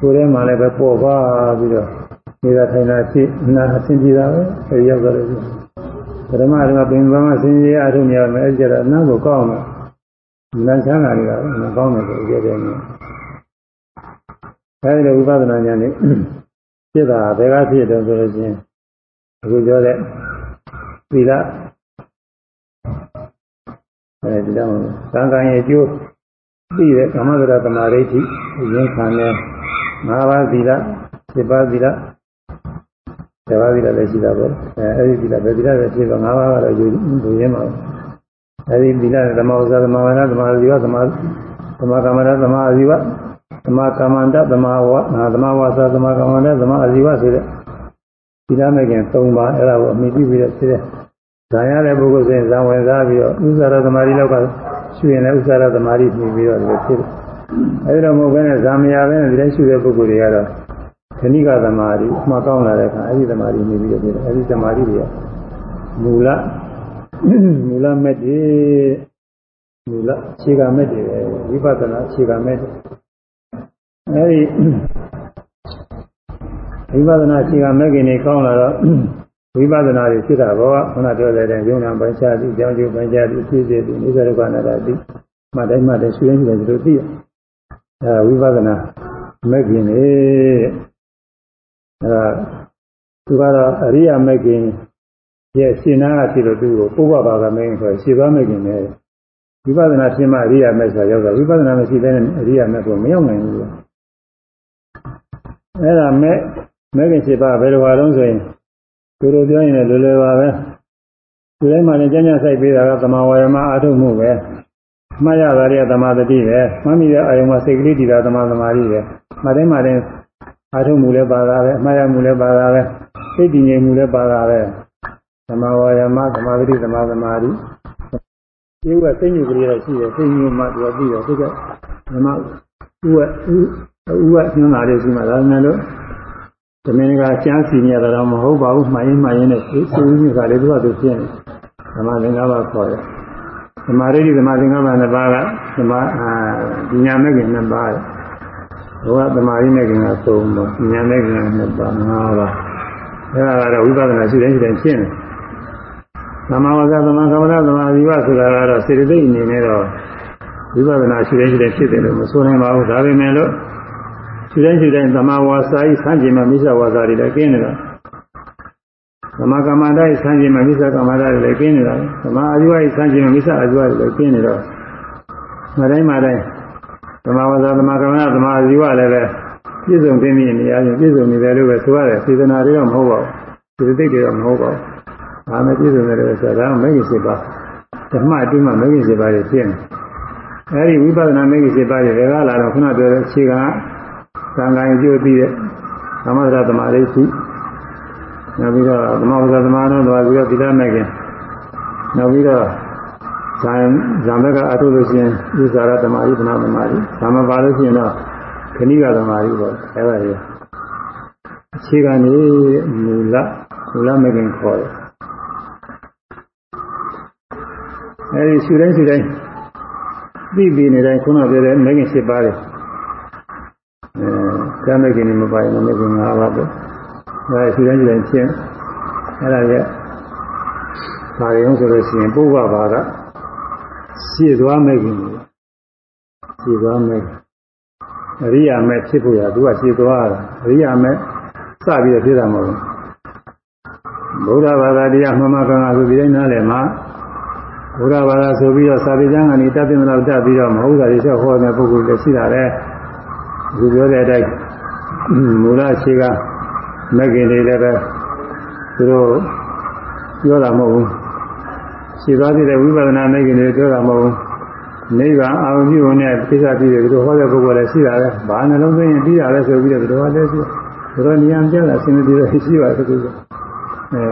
ကိုယ်ထဲမှာလည်းပဲပေါ်ပါပြီးတော့နေတာထိုင်တာဖြစ်နာအဆင်ပြေတာပဲအဲဒီရောက်တော့တယ်ပရမအရမပင်ပန်းအဆင်ပြေအထုံးရမယ်အဲဒီကျတော့အနာကိုကောင်းမှာလမ်းချမ်းသာတွေကမကောင်းတယ်ဆိုကြတယ်နော်အဲဒီလိုဝိပဿနာဉာဏ်နဲ့ ဖြစ်တာဘယ်ကဖြစ်တယ်ဆိုလို့ချင်းအခုပြောတဲ့သီလအဲဒီတော့သံဃာရဲ့အကျိုးသိတဲ့ကမ္မစရသမာဓိဋ္ဌိရင်းခံတဲ့၅ပါးသီလ7ပါးသီလဇဘာသီလလည်းရှိတာပေါ့အဲအဲ့ဒီသီလပဲသီလပဲဖြစ်တော့၅ပါးကတော့ယူယူရင်းပါအဲ့ဒီသီလသမဝဇ္ဇသမဝနာသမာဇီဝသမသမကမ္မန္တသမာအဇီဝ သမကမ္မန္တသမဝသမဝါစာသမကမ္မန္တသမအဇီဝဆိုတဲ့သီလမဲ့ခင်၃ပါးအဲ့ဒါကိုအမိပြုပြီးတော့ဖြစ်တဲ့ဇာရတဲ့ပုဂ္ဂိုလ်ဆိုရင်ဇံဝင်စားပြီးတော့ဥစ္စာရသမารီလောက်ကရှိရင်လည်းဥစ္စာရသမารီပြီးပြီးတော့ဒီလိုဖြစ်တယ်အဲဒီတော့မဟုတ်ဘဲနဲ့ဇာမယာပဲနဲ့ဒီတိုင်းရှိတဲ့ပုဂ္ဂိုလ်တွေကတော့ခဏိကသမာဓိမှကောင်းလာတဲ့အခါအဲဒီသမာဓိနေပြီးတော့ဖြစ်တယ်အဲဒီသမာဓိတွေကမူလမူလမဲ့တွေမူလခြေကမဲ့တွေဝိပဿနာခြေကမဲ့တွေ အဲဒီဝိပဿနာခြေကမဲ့ခင်တွေကောင်းလာတော့ဝိပဿနာတွေဖြစ်တာဘောခုနပြောတဲ့ယုံနာပိုင်းခြားပြီးကြောင်းကျိုးပိုင်းခြားပြီးအဖြစ်အပျက်ပြီးနိစ္စဒုက္ခနာတာပြီးမှတ်တိုင်းမှတ်တိုင်းရှင်းနေတယ်ဒီလိုသိရအဲဝိပဿနာမဲ့ခင်တွေအဲဒါသူကတော့အရိယာမဲ့ခင်ရဲ့ရှင်နာကဖြစ်လို့သူ့ကိုပုဗ္ဗဘာကမင်းဆိုရှင်းသွားမယ်ခင်ဗျဝိပဿနာရှင်းမှအရိယာမဲ့ဆိုရောက်တော့ဝိပဿနာမရှိတဲ့နဲ့အရိယာမဲ့ကိုမရောက်နိုင်ဘူး အဲ့ဒါမဲ့မဲ့ခင်7ပါးဘယ်လိုပါတော့ဆိုရင်သူတို့ပြောရင်လည်းလွယ်လွယ်ပါပဲဒီတိုင်းမှာလည်းကျမ်းကျစိုက်ပေးတာကသမာဝါယမအထုမှုပဲမှတ်ရတာတွေကသမာဓိပဲမှတ်မိတဲ့အာယုံမှာစိတ်ကလေးတည်တာသမာသမာဓိပဲမှတ်တိုင်းမှတိုင်းအထုမှုလည်းပါတာပဲမှတ်ရမှုလည်းပါတာပဲစိတ်တည်ငြိမ်မှုလည်းပါတာပဲသမာဝါယမသမာဓိသမာသမာဓိဒီကစိတ်ညစ်ကလေးတော့ရှိတယ်စိတ်ညစ်မှသူကပြီးတော့သူကဓမ္မဥဝဥ ဥဝညွှန်လာတယ်ရှိမှဒါနဲ့လို့တမင်ကကျမ်းစီနေရတာမဟုတ်ပါဘူးမှန်ရင်မှန်ရင်နဲ့စိတ်ဆူညစ်ကလေးသူကသူဖြစ်နေဓမ္မသင်္ကပ္ပခေါ်တယ်ဓမ္မရိတိဓမ္မသင်္ကပ္ပနှစ်ပါးကဓမ္မအာဒီညာမဲ့ခင်နှစ်ပါးဘုရားဓမ္မရိမဲ့ခင်ကသုံးပါညာမဲ့ခင်ကနှစ်ပါးငါးပါးအဲဒါကတော့ဝိပဿနာရှိတဲ့ရှိတဲ့ရှင်းတယ်သမဝဇ္ဇသမကမ္မရသမဝိဝဆိုတာကတော့စေတသိက်အနေနဲ့တော့ဝိပဿနာရှိတဲ့ရှိတဲ့ဖြစ်တယ်လို့မဆိုနိုင်ပါဘူးဒါပေမဲ့လို့ ရှိတဲ့ရှိတဲ့သမဝါစာဤဆန်းကျင်မှာမိစ္ဆဝါစာတွေလည်းကျင်းနေတာသမကမ္မန္တဤဆန်းကျင်မှာမိစ္ဆကမ္မန္တတွေလည်းကျင်းနေတာသမအာဇိဝဤဆန်းကျင်မှာမိစ္ဆအာဇိဝတွေလည်းကျင်းနေတော့မတိုင်းမတိုင်းသမဝါစာသမကမ္မရသမအာဇိဝလည်းပဲပြည့်စုံသိနေနေရရင်ပြည့်စုံနေတယ်လို့ပဲဆိုရတယ်စေတနာတွေတော့မဟုတ်ပါဘူးစေတသိက်တွေတော့မဟုတ်ပါဘူးဒါနဲ့ပြည့်စုံတယ်လို့ဆိုတာမဂ္ဂင်7ပါးဓမ္မအတွင်းမှာမဂ္ဂင်7ပါးတွေဖြစ်နေအဲဒီဝိပဿနာမဂ္ဂင်7ပါးတွေဒါကလာတော့ခုနပြောတဲ့အခြေခံ သံဃာရင်ကျိုးပြီးတဲ့သမထသမာဓိရှိနောက်ပြီးတော့သမဝဇ္ဇသမာဓိတော့ပြီးတော့သီလမဲ့ခင်နောက်ပြီးတော့ဇာဇာမကအထုလို့ရှိရင်ဥစ္စာရသမာဓိသနာသမာဓိဇာမပါလို့ရှိရင်တော့ခဏိကသမာဓိပေါ့အဲဒါတွေအခြေခံနေမူလမူလမဲ့ခင်ခေါ်တယ်အဲဒီရှုတိုင်းရှုတိုင်းသိပြီးနေတိုင်းခုနပြောတဲ့မဲ့ခင်7ပါးတယ်အဲ ကံမဲ့ခင်မပါရင်မဲ့ခင်5ပါးပေါ့အဲရှုတိုင်းရှုတိုင်းချင်းအဲဒါရဲ့ဒါရုံဆိုလို့ရှိရင်ပုဗ္ဗဘာကရှင်းသွားမဲ့ခင်ရှင်းသွားမဲ့အရိယာမဲ့ဖြစ်ဖို့ရသူကရှင်းသွားတာအရိယာမဲ့စပြီးဖြစ်တာမဟုတ်ဘူးဗုဒ္ဓဘာသာတရားမှန်မှန်ကန်ကန်ဆိုဒီတိုင်းနားလည်မှာဘုရားဘာသာဆိုပြီးတော့စာပေကျမ်းကနေတတ်သိမလားတတ်ပြီးတော့မဟုတ်တာတွေချက်ဟောတဲ့ပုဂ္ဂိုလ်တွေရှိတာလေဒီပြောတဲ့အတိုင်း မူလရှိကမဂ္ဂင်တွေလည်းပဲသူတို့ပြောတာမဟုတ်ဘူးရှိသွားတဲ့ဝိပဿနာမဂ္ဂင်တွေပြောတာမဟုတ်ဘူးနိဗ္ဗာန်အာရုံပြုဝင်တဲ့သိက္ခာပြည့်တယ်သူတို့ဟောတဲ့ပုဂ္ဂိုလ်လည်းရှိတာလေဘာနှလုံးသွင်းရင်ပြီးတာလဲဆိုပြီးတော့သူတို့ကလည်းရှိတယ်သူတို့ဉာဏ်ပြတာဆင်းရဲတယ်ရှိပါတယ်သူကအဲ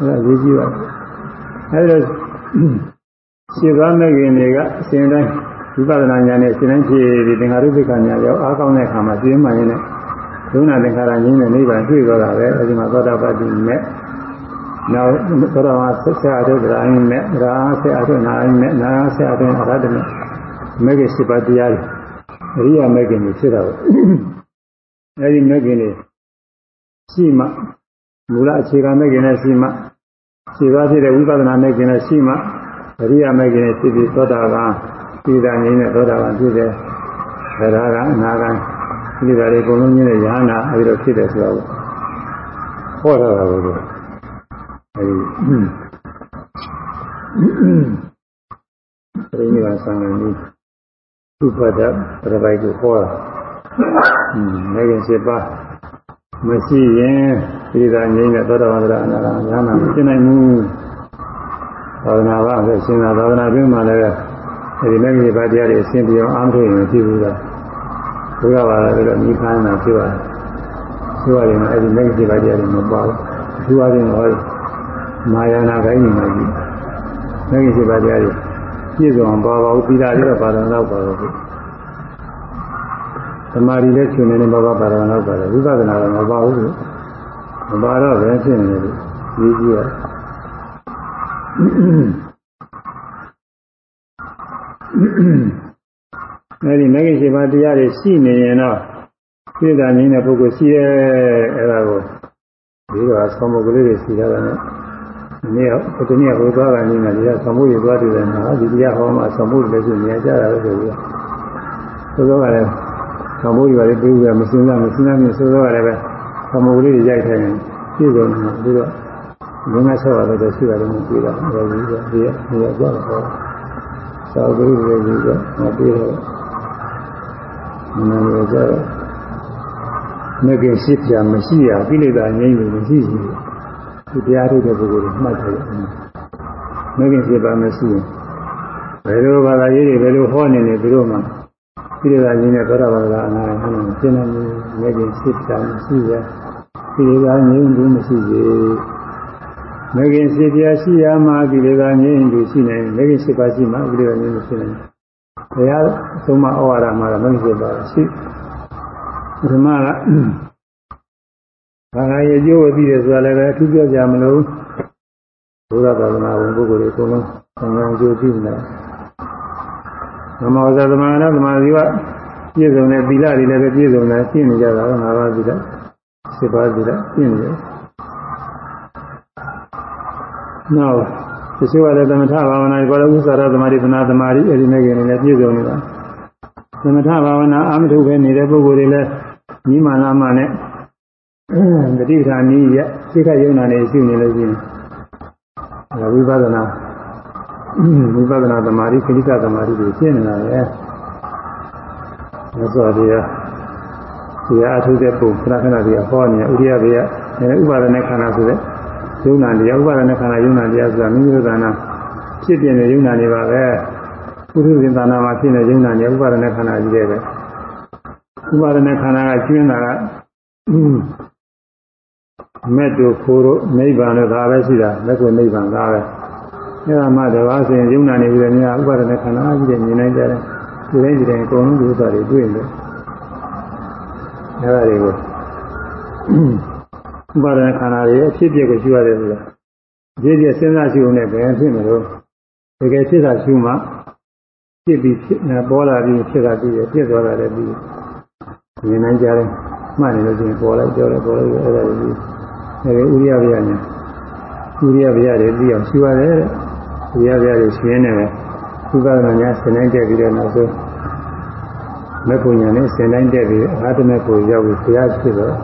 အဲ့ဒါရေးကြည့်ပါအဲ့ဒါရှင်းသွားမဲ့ခင်တွေကအစဉ်တိုင်းဝိပဿနာဉာဏ်နဲ့စဉ်တိုင်းဖြည့်ပြီးသင်္ခါရုပ္ပခဉာဏ်ရောက်အားကောင်းတဲ့အခါမှာပြင်းမှန်ရင်းနဲ့ ဒုနာသင်္ခါရငြင်းတဲ့နိဗ္ဗာန်တွေ့တော့တာပဲအဲဒီမှာသောတာပတ္တိမဲ့နောက်သောတာပန်ဆက်ဆက်အထုဒရာယင်းမဲ့ရာဆက်အထုနာယင်းမဲ့နာဆက်အထုအရဟတမဲ့မဲ့ခင်7ပါးတရားတွေအရိယာမဲ့ခင်တွေဖြစ်တာပေါ့အဲဒီမဲ့ခင်တွေရှိမှမူလအခြေခံမဲ့ခင်နဲ့ရှိမှရှိပါဖြစ်တဲ့ဝိပဿနာမဲ့ခင်နဲ့ရှိမှအရိယာမဲ့ခင်နဲ့ဖြစ်ပြီးသောတာပန်ပြည်သာငြိမ်းတဲ့သောတာပန်ဖြစ်တယ်။ဒါကအနာဂံဒီ ပါလေအကုန်လုံးကြီးတဲ့ယ ahanan အဲဒီတော့ဖြစ်တယ်ဆိုတော့ဟောထားတာကိုအဲဒီပြိဋိဘဆံဃာနည်းသုပဒပြပိုက်ကိုဟောတာ။မဲ့ခင်7ပါးမရှိရင်ပြည်သာငြိမ်းတဲ့သောတာပန်သရအနာဂံယ ahanan မဖြစ်နိုင်ဘူး။သာသနာ့ဘာဆိုရှင်သာသာသနာ့ပြုမှလည်းအဲဒီမဲ့ကြီးပါတရားတွေအရှင်းပြအောင်အားထုတ်ရင်ဖြစ်ဘူးလား ဘုရားဘာသာတော့မိခန်းတာဖြစ်ပါတယ်ဆိုရတယ်နော်အဲဒီမဲ့ကြီးပါတရားတွေမပါဘူးအထူးအားဖြင့်ဟောမာယာနာခိုင်းနေမှကြီးမဲ့ကြီးပါတရားတွေပြည့်စုံအောင်ပါပါဘူးသီလတွေတော့ပါတော်တော့ပါတော့ဘူးသမာဓိလည်းရှင်နေနေပါပါပါတော်တော့ပါတယ်ဝိပဿနာတော့မပါဘူးမပါတော့ပဲဖြစ်နေတယ်ကြီးကြီးရ အဲဒီမဂ္ဂင်7ပါးတရားတွေရှိနေရင်တော့သိတာနည်းတဲ့ပုဂ္ဂိုလ်ရှိရဲ့အဲဒါကိုဒီတော့ဆောင်းမကလေးတွေရှိကြတာနဲ့ဒီနေ့ဟိုတနေ့ဟိုသွားတာနည်းနဲ့ဒီကဆောင်းမှုတွေသွားတယ်နော်ဒီတရားဟောမှာဆောင်းမှုတွေလည်းရှိနေကြတာလို့ဆိုပြီးဆိုတော့ကလည်းဆောင်းမှုတွေလည်းပြီးပြီးမစင်းစားမစင်းစားမြင်ဆိုတော့ကလည်းပဲဆောင်းမှုကလေးတွေရိုက်ထိုင်ပြည့်စုံတယ်ပြီးတော့ငင်းငါဆောက်ရတော့ရှိတယ်လို့ပြောတာအဲဒီကဒီကဒီကကြောက်တော့သာဂုရုတွေကြီးကမပြေတော့ နာမည်ကြောက်မကင်ရှိပြမရှိရကိလေသာငြိမ်းလို့မရှိဘူးဒီတရားထုတ်တဲ့ပုဂ္ဂိုလ်တွေမှတ်တယ်မကင်ရှိပါမရှိရင်ဘယ်လိုဘာသာရေးတွေဘယ်လိုဟောနေနေသူတို့မှကိလေသာငြိမ်းတဲ့သောတာပန်ကအနာဟောနေရှင်းနေမကင်ရှိပြမရှိရကိလေသာငြိမ်းလို့မရှိသေးမဂ္ဂင်စေပြရှိရမှာကိလေသာငြိမ်းလို့ရှိနေမဂ္ဂင်စေပါရှိမှာကိလေသာငြိမ်းလို့ရှိနေ ဘုရားသုံးမဩဝါဒမှာတော့မဂ္ဂင်စေပါရှိပထမကဘာသာရေးကျိုးဝသိတယ်ဆိုတာလည်းပဲအထူးပြောကြမလို့ဘုရားသာသနာဝင်ပုဂ္ဂိုလ်တွေအကုန်လုံးဆံဃာကျိုးသိနေတယ်မမောဇသမဏသမာဓိကပြည့်စုံတဲ့သီလတွေလည်းပဲပြည့်စုံတယ်ရှင်းနေကြတာကငါးပါးသီလစေပါသီလရှင်းနေတယ်နောက် တချို့ကလည်းသမထဘာဝနာကိုလည်းဥစ္စာရသမာဓိသနာသမာဓိအဲဒီမဲ့ကလေးနဲ့ပြည့်စုံနေတာသမထဘာဝနာအာမထုပဲနေတဲ့ပုဂ္ဂိုလ်တွေလည်းညီမလာမနဲ့တတိပ္ပာနည်းရသိက္ခာယုံနာနဲ့ရှိနေလို့ရှိရင်အဲဝိပဿနာဝိပဿနာသမာဓိခိဋ္ဌသမာဓိကိုရှင်းနေတာလေမြတ်စွာဘုရားဒီအထုတဲ့ပုံခဏခဏဒီအဟောနေဥရိယဘေယဥပါဒနဲ့ခန္ဓာဆိုတဲ့ ယုံနာတရားဥပါဒနဲ့ခန္ဓာယုံနာတရားဆိုတာမိမိတို့ကနာဖြစ်ပြနေယုံနာနေပါပဲပုထုဇဉ်သာနာမှာဖြစ်နေယုံနာနေဥပါဒနဲ့ခန္ဓာကြီးတဲ့ပဲဥပါဒနဲ့ခန္ဓာကကျွင်းတာကမက်တို့ခိုးတို့နိဗ္ဗာန်တို့ဒါပဲရှိတာလက်ကိုနိဗ္ဗာန်ဒါပဲအဲဒါမှတပါးဆိုရင်ယုံနာနေပြီးတော့များဥပါဒနဲ့ခန္ဓာကြီးတဲ့မြင်နိုင်ကြတယ်ဒီတိုင်းဒီတိုင်းအကုန်လုံးဒီဥစ္စာတွေတွေ့နေတယ်အဲဒါတွေကို ဥပါဒနာခန္ဓာတွေအဖြစ်အပျက်ကိုရှုရတယ်ဆိုတာအဖြစ်အပျက်စဉ်းစားရှုုံနဲ့ဘယ်ဖြစ်မလို့တကယ်ဖြစ်တာရှုမှဖြစ်ပြီးဖြစ်ပေါ်လာပြီးဖြစ်တာပြီးဖြစ်သွားတာလည်းပြီးမြင်နိုင်ကြတယ်မှတ်နေလို့ရှိရင်ပေါ်လိုက်ကြောလိုက်ပေါ်လိုက်အဲ့ဒါကြီးအဲဒီဥရိယဗျာညာဥရိယဗျာတွေပြီးအောင်ရှုရတယ်ဥရိယဗျာတွေရှင်းနေတယ်ဥပဒနာညာဆင်နိုင်တဲ့ပြီးတော့နောက်ဆုံးမက္ကုညာနဲ့ဆင်နိုင်တဲ့ပြီးအာသမေကိုရောက်ပြီးဘုရားဖြစ်တော့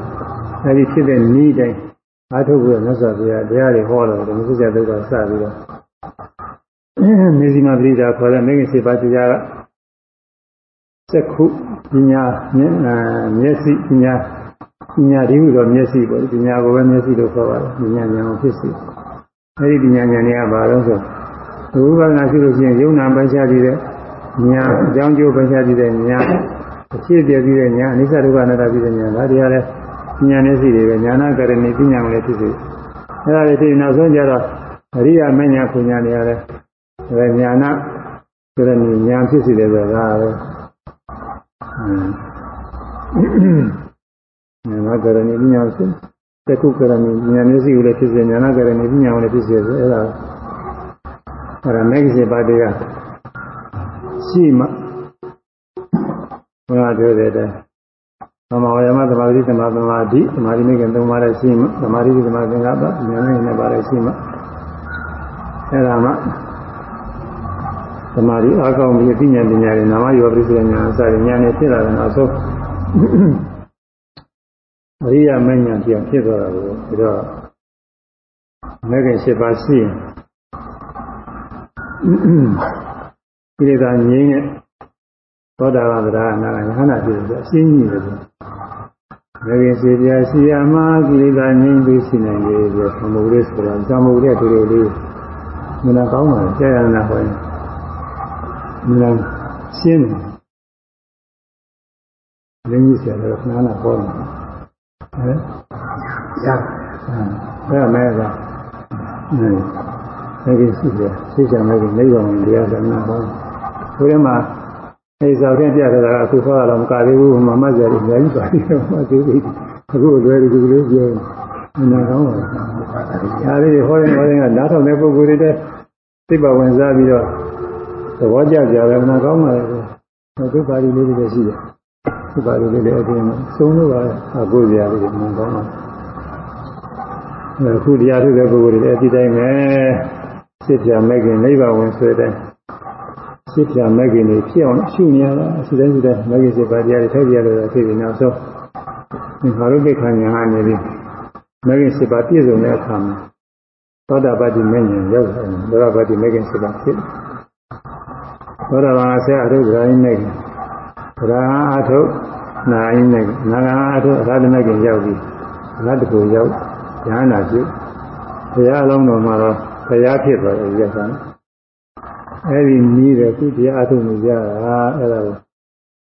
အဲဒီဖြစ်တဲ့နည်းတိုင်းအားထုတ်ပြီးတော့မြတ်စွာဘုရားတရားတွေဟောတော့ဓမ္မစကြာဒုက္ခစပြီးတော့မေဇိမပရိဒါခေါ်တဲ့မဂ္ဂင်စေပါတရားကစက္ခုပညာမျက်စိပညာပညာဒီဟုတော့မျက်စိပေါ့ပညာကိုပဲမျက်စိလို့ခေါ်ပါတယ်ပညာဉာဏ်ကိုဖြစ်စီအဲဒီပညာဉာဏ်တွေကဘာလို့ဆိုဘုရားကရှိလို့ရှိရင်ယုံနာပိုင်ခြားပြီးတဲ့ဉာဏ်အကြောင်းကျိုးပိုင်ခြားပြီးတဲ့ဉာဏ်အဖြစ်ပြပြီးတဲ့ဉာဏ်အနိစ္စဒုက္ခအနတ္တပြီးတဲ့ဉာဏ်ဒါတရားလဲ ဉာဏ်မျက်စိတွေပဲဉာဏကရဏီပညာမလည်းဖြစ်စေအဲဒါတွေသိနောက်ဆုံးကြတော့အရိယာမညာပညာတွေရတယ်အဲဉာဏကရဏီဉာဏ်ဖြစ်စေတယ်ဆိုတာပဲဉာဏကရဏီပညာဖြစ်တခုကရဏီဉာဏ်မျက်စိကိုလည်းဖြစ်စေဉာဏကရဏီပညာကိုလည်းဖြစ်စေဆိုအဲဒါအဲဒါမဂ္ဂစေပါတရားရှိမှဘုရားပြောတဲ့အတိုင်း သမာဝယမသမာဓိသမာသမာဓိသမာဓိမိခင်သုံးပါးလည်းရှိမှသမာဓိသမာသင်္ကပ္ပဉာဏ်နဲ့နှစ်ပါးလည်းရှိမှအဲဒါမှသမာဓိအကောင်းပြီးအသိဉာဏ်ပညာတွေနာမယောပရိစ္ဆေဉာဏ်အစရဉာဏ်နဲ့ဖြစ်လာတယ်နောက်ဆုံးအရိယာမဉ္ဇဉ်ပြောင်းဖြစ်သွားတာကိုပြီးတော့မဂ္ဂင်၈ပါးရှိရင်ဒီလေသာငြိမ်းတဲ့ သောတာပန်တရားနာယဟနာပြည့်တယ်အရှင်းကြီးတယ်မဂ္ဂင်စေပြရှိရမှာကိလေသာငြိမ်းပြီးရှိနိုင်လေပြီးသမုဒ္ဒေဆိုတာဇာမုဒ္ဒေတူတူလေးမနာကောင်းပါလေဆရာနာဟောရင်မနာရှင်းတယ်လင်းကြီးဆရာလည်းခဏနာဟောတယ်ဟဲ့ရအဲမဲကအဲဒီရှိတယ်သိချင်မယ်နိဗ္ဗာန်တရားဓမ္မဟောဘုရားမှာ အဲဇောက်တဲ့ပြရတာကအခုခေါ်ရတော့မကသေးဘူးမမတ်ကြတယ်အများကြီးပါပြီမသေးဘူးအခုအလွယ်တကူလေးပြောနေကောင်းပါလားဒါလေးဟောရင်ဟောရင်ကနားထောင်တဲ့ပုဂ္ဂိုလ်တွေတဲ့သိပ္ပဝင်စားပြီးတော့သဘောကျကြတယ်နားကောင်းပါလေသူပါဠိလေးတွေရှိတယ်သူပါဠိလေးတွေအပြင်သုံးလို့ပါအခုကြရတယ်နားကောင်းပါအခုတရားထုတ်တဲ့ပုဂ္ဂိုလ်တွေအတိတိုင်းပဲစစ်ပြမဲ့ခင်နိဗ္ဗာန်ဝင်ဆွဲတဲ့ စစ်ပြမဲ့ခင်တွေဖြစ်အောင်ရှုနေရတာအစီတိုင်းစီတိုင်းမဲ့ခင်စစ်ပါတရားတွေထိုက်ပြရလို့ဖြစ်ပြီးနောက်ဆုံးဒီခါရုပ်ပိခဏညာကနေပြီးမဲ့ခင်စစ်ပါပြည့်စုံတဲ့အခါမှာသောတာပတ္တိမဉ္ဇဉ်ရောက်တယ်သောတာပတ္တိမဂ္ဂင်7ပါးဖြစ်သောတာပန်ဆရာအထုဒရာယိမဂ္ဂင်ဒရာအထုနာယိမဂ္ဂင်နာဂအထုအရဟတမဂ္ဂင်ရောက်ပြီးအရဟတကိုရောက်ဉာဏ်နာဖြစ်ဘုရားအလုံးတော်မှာတော့ဘုရားဖြစ်သွားတယ်ရက်စား အဲ့ဒီနီးတယ်ခုတရားအထုနေကြတာအဲ့ဒါကို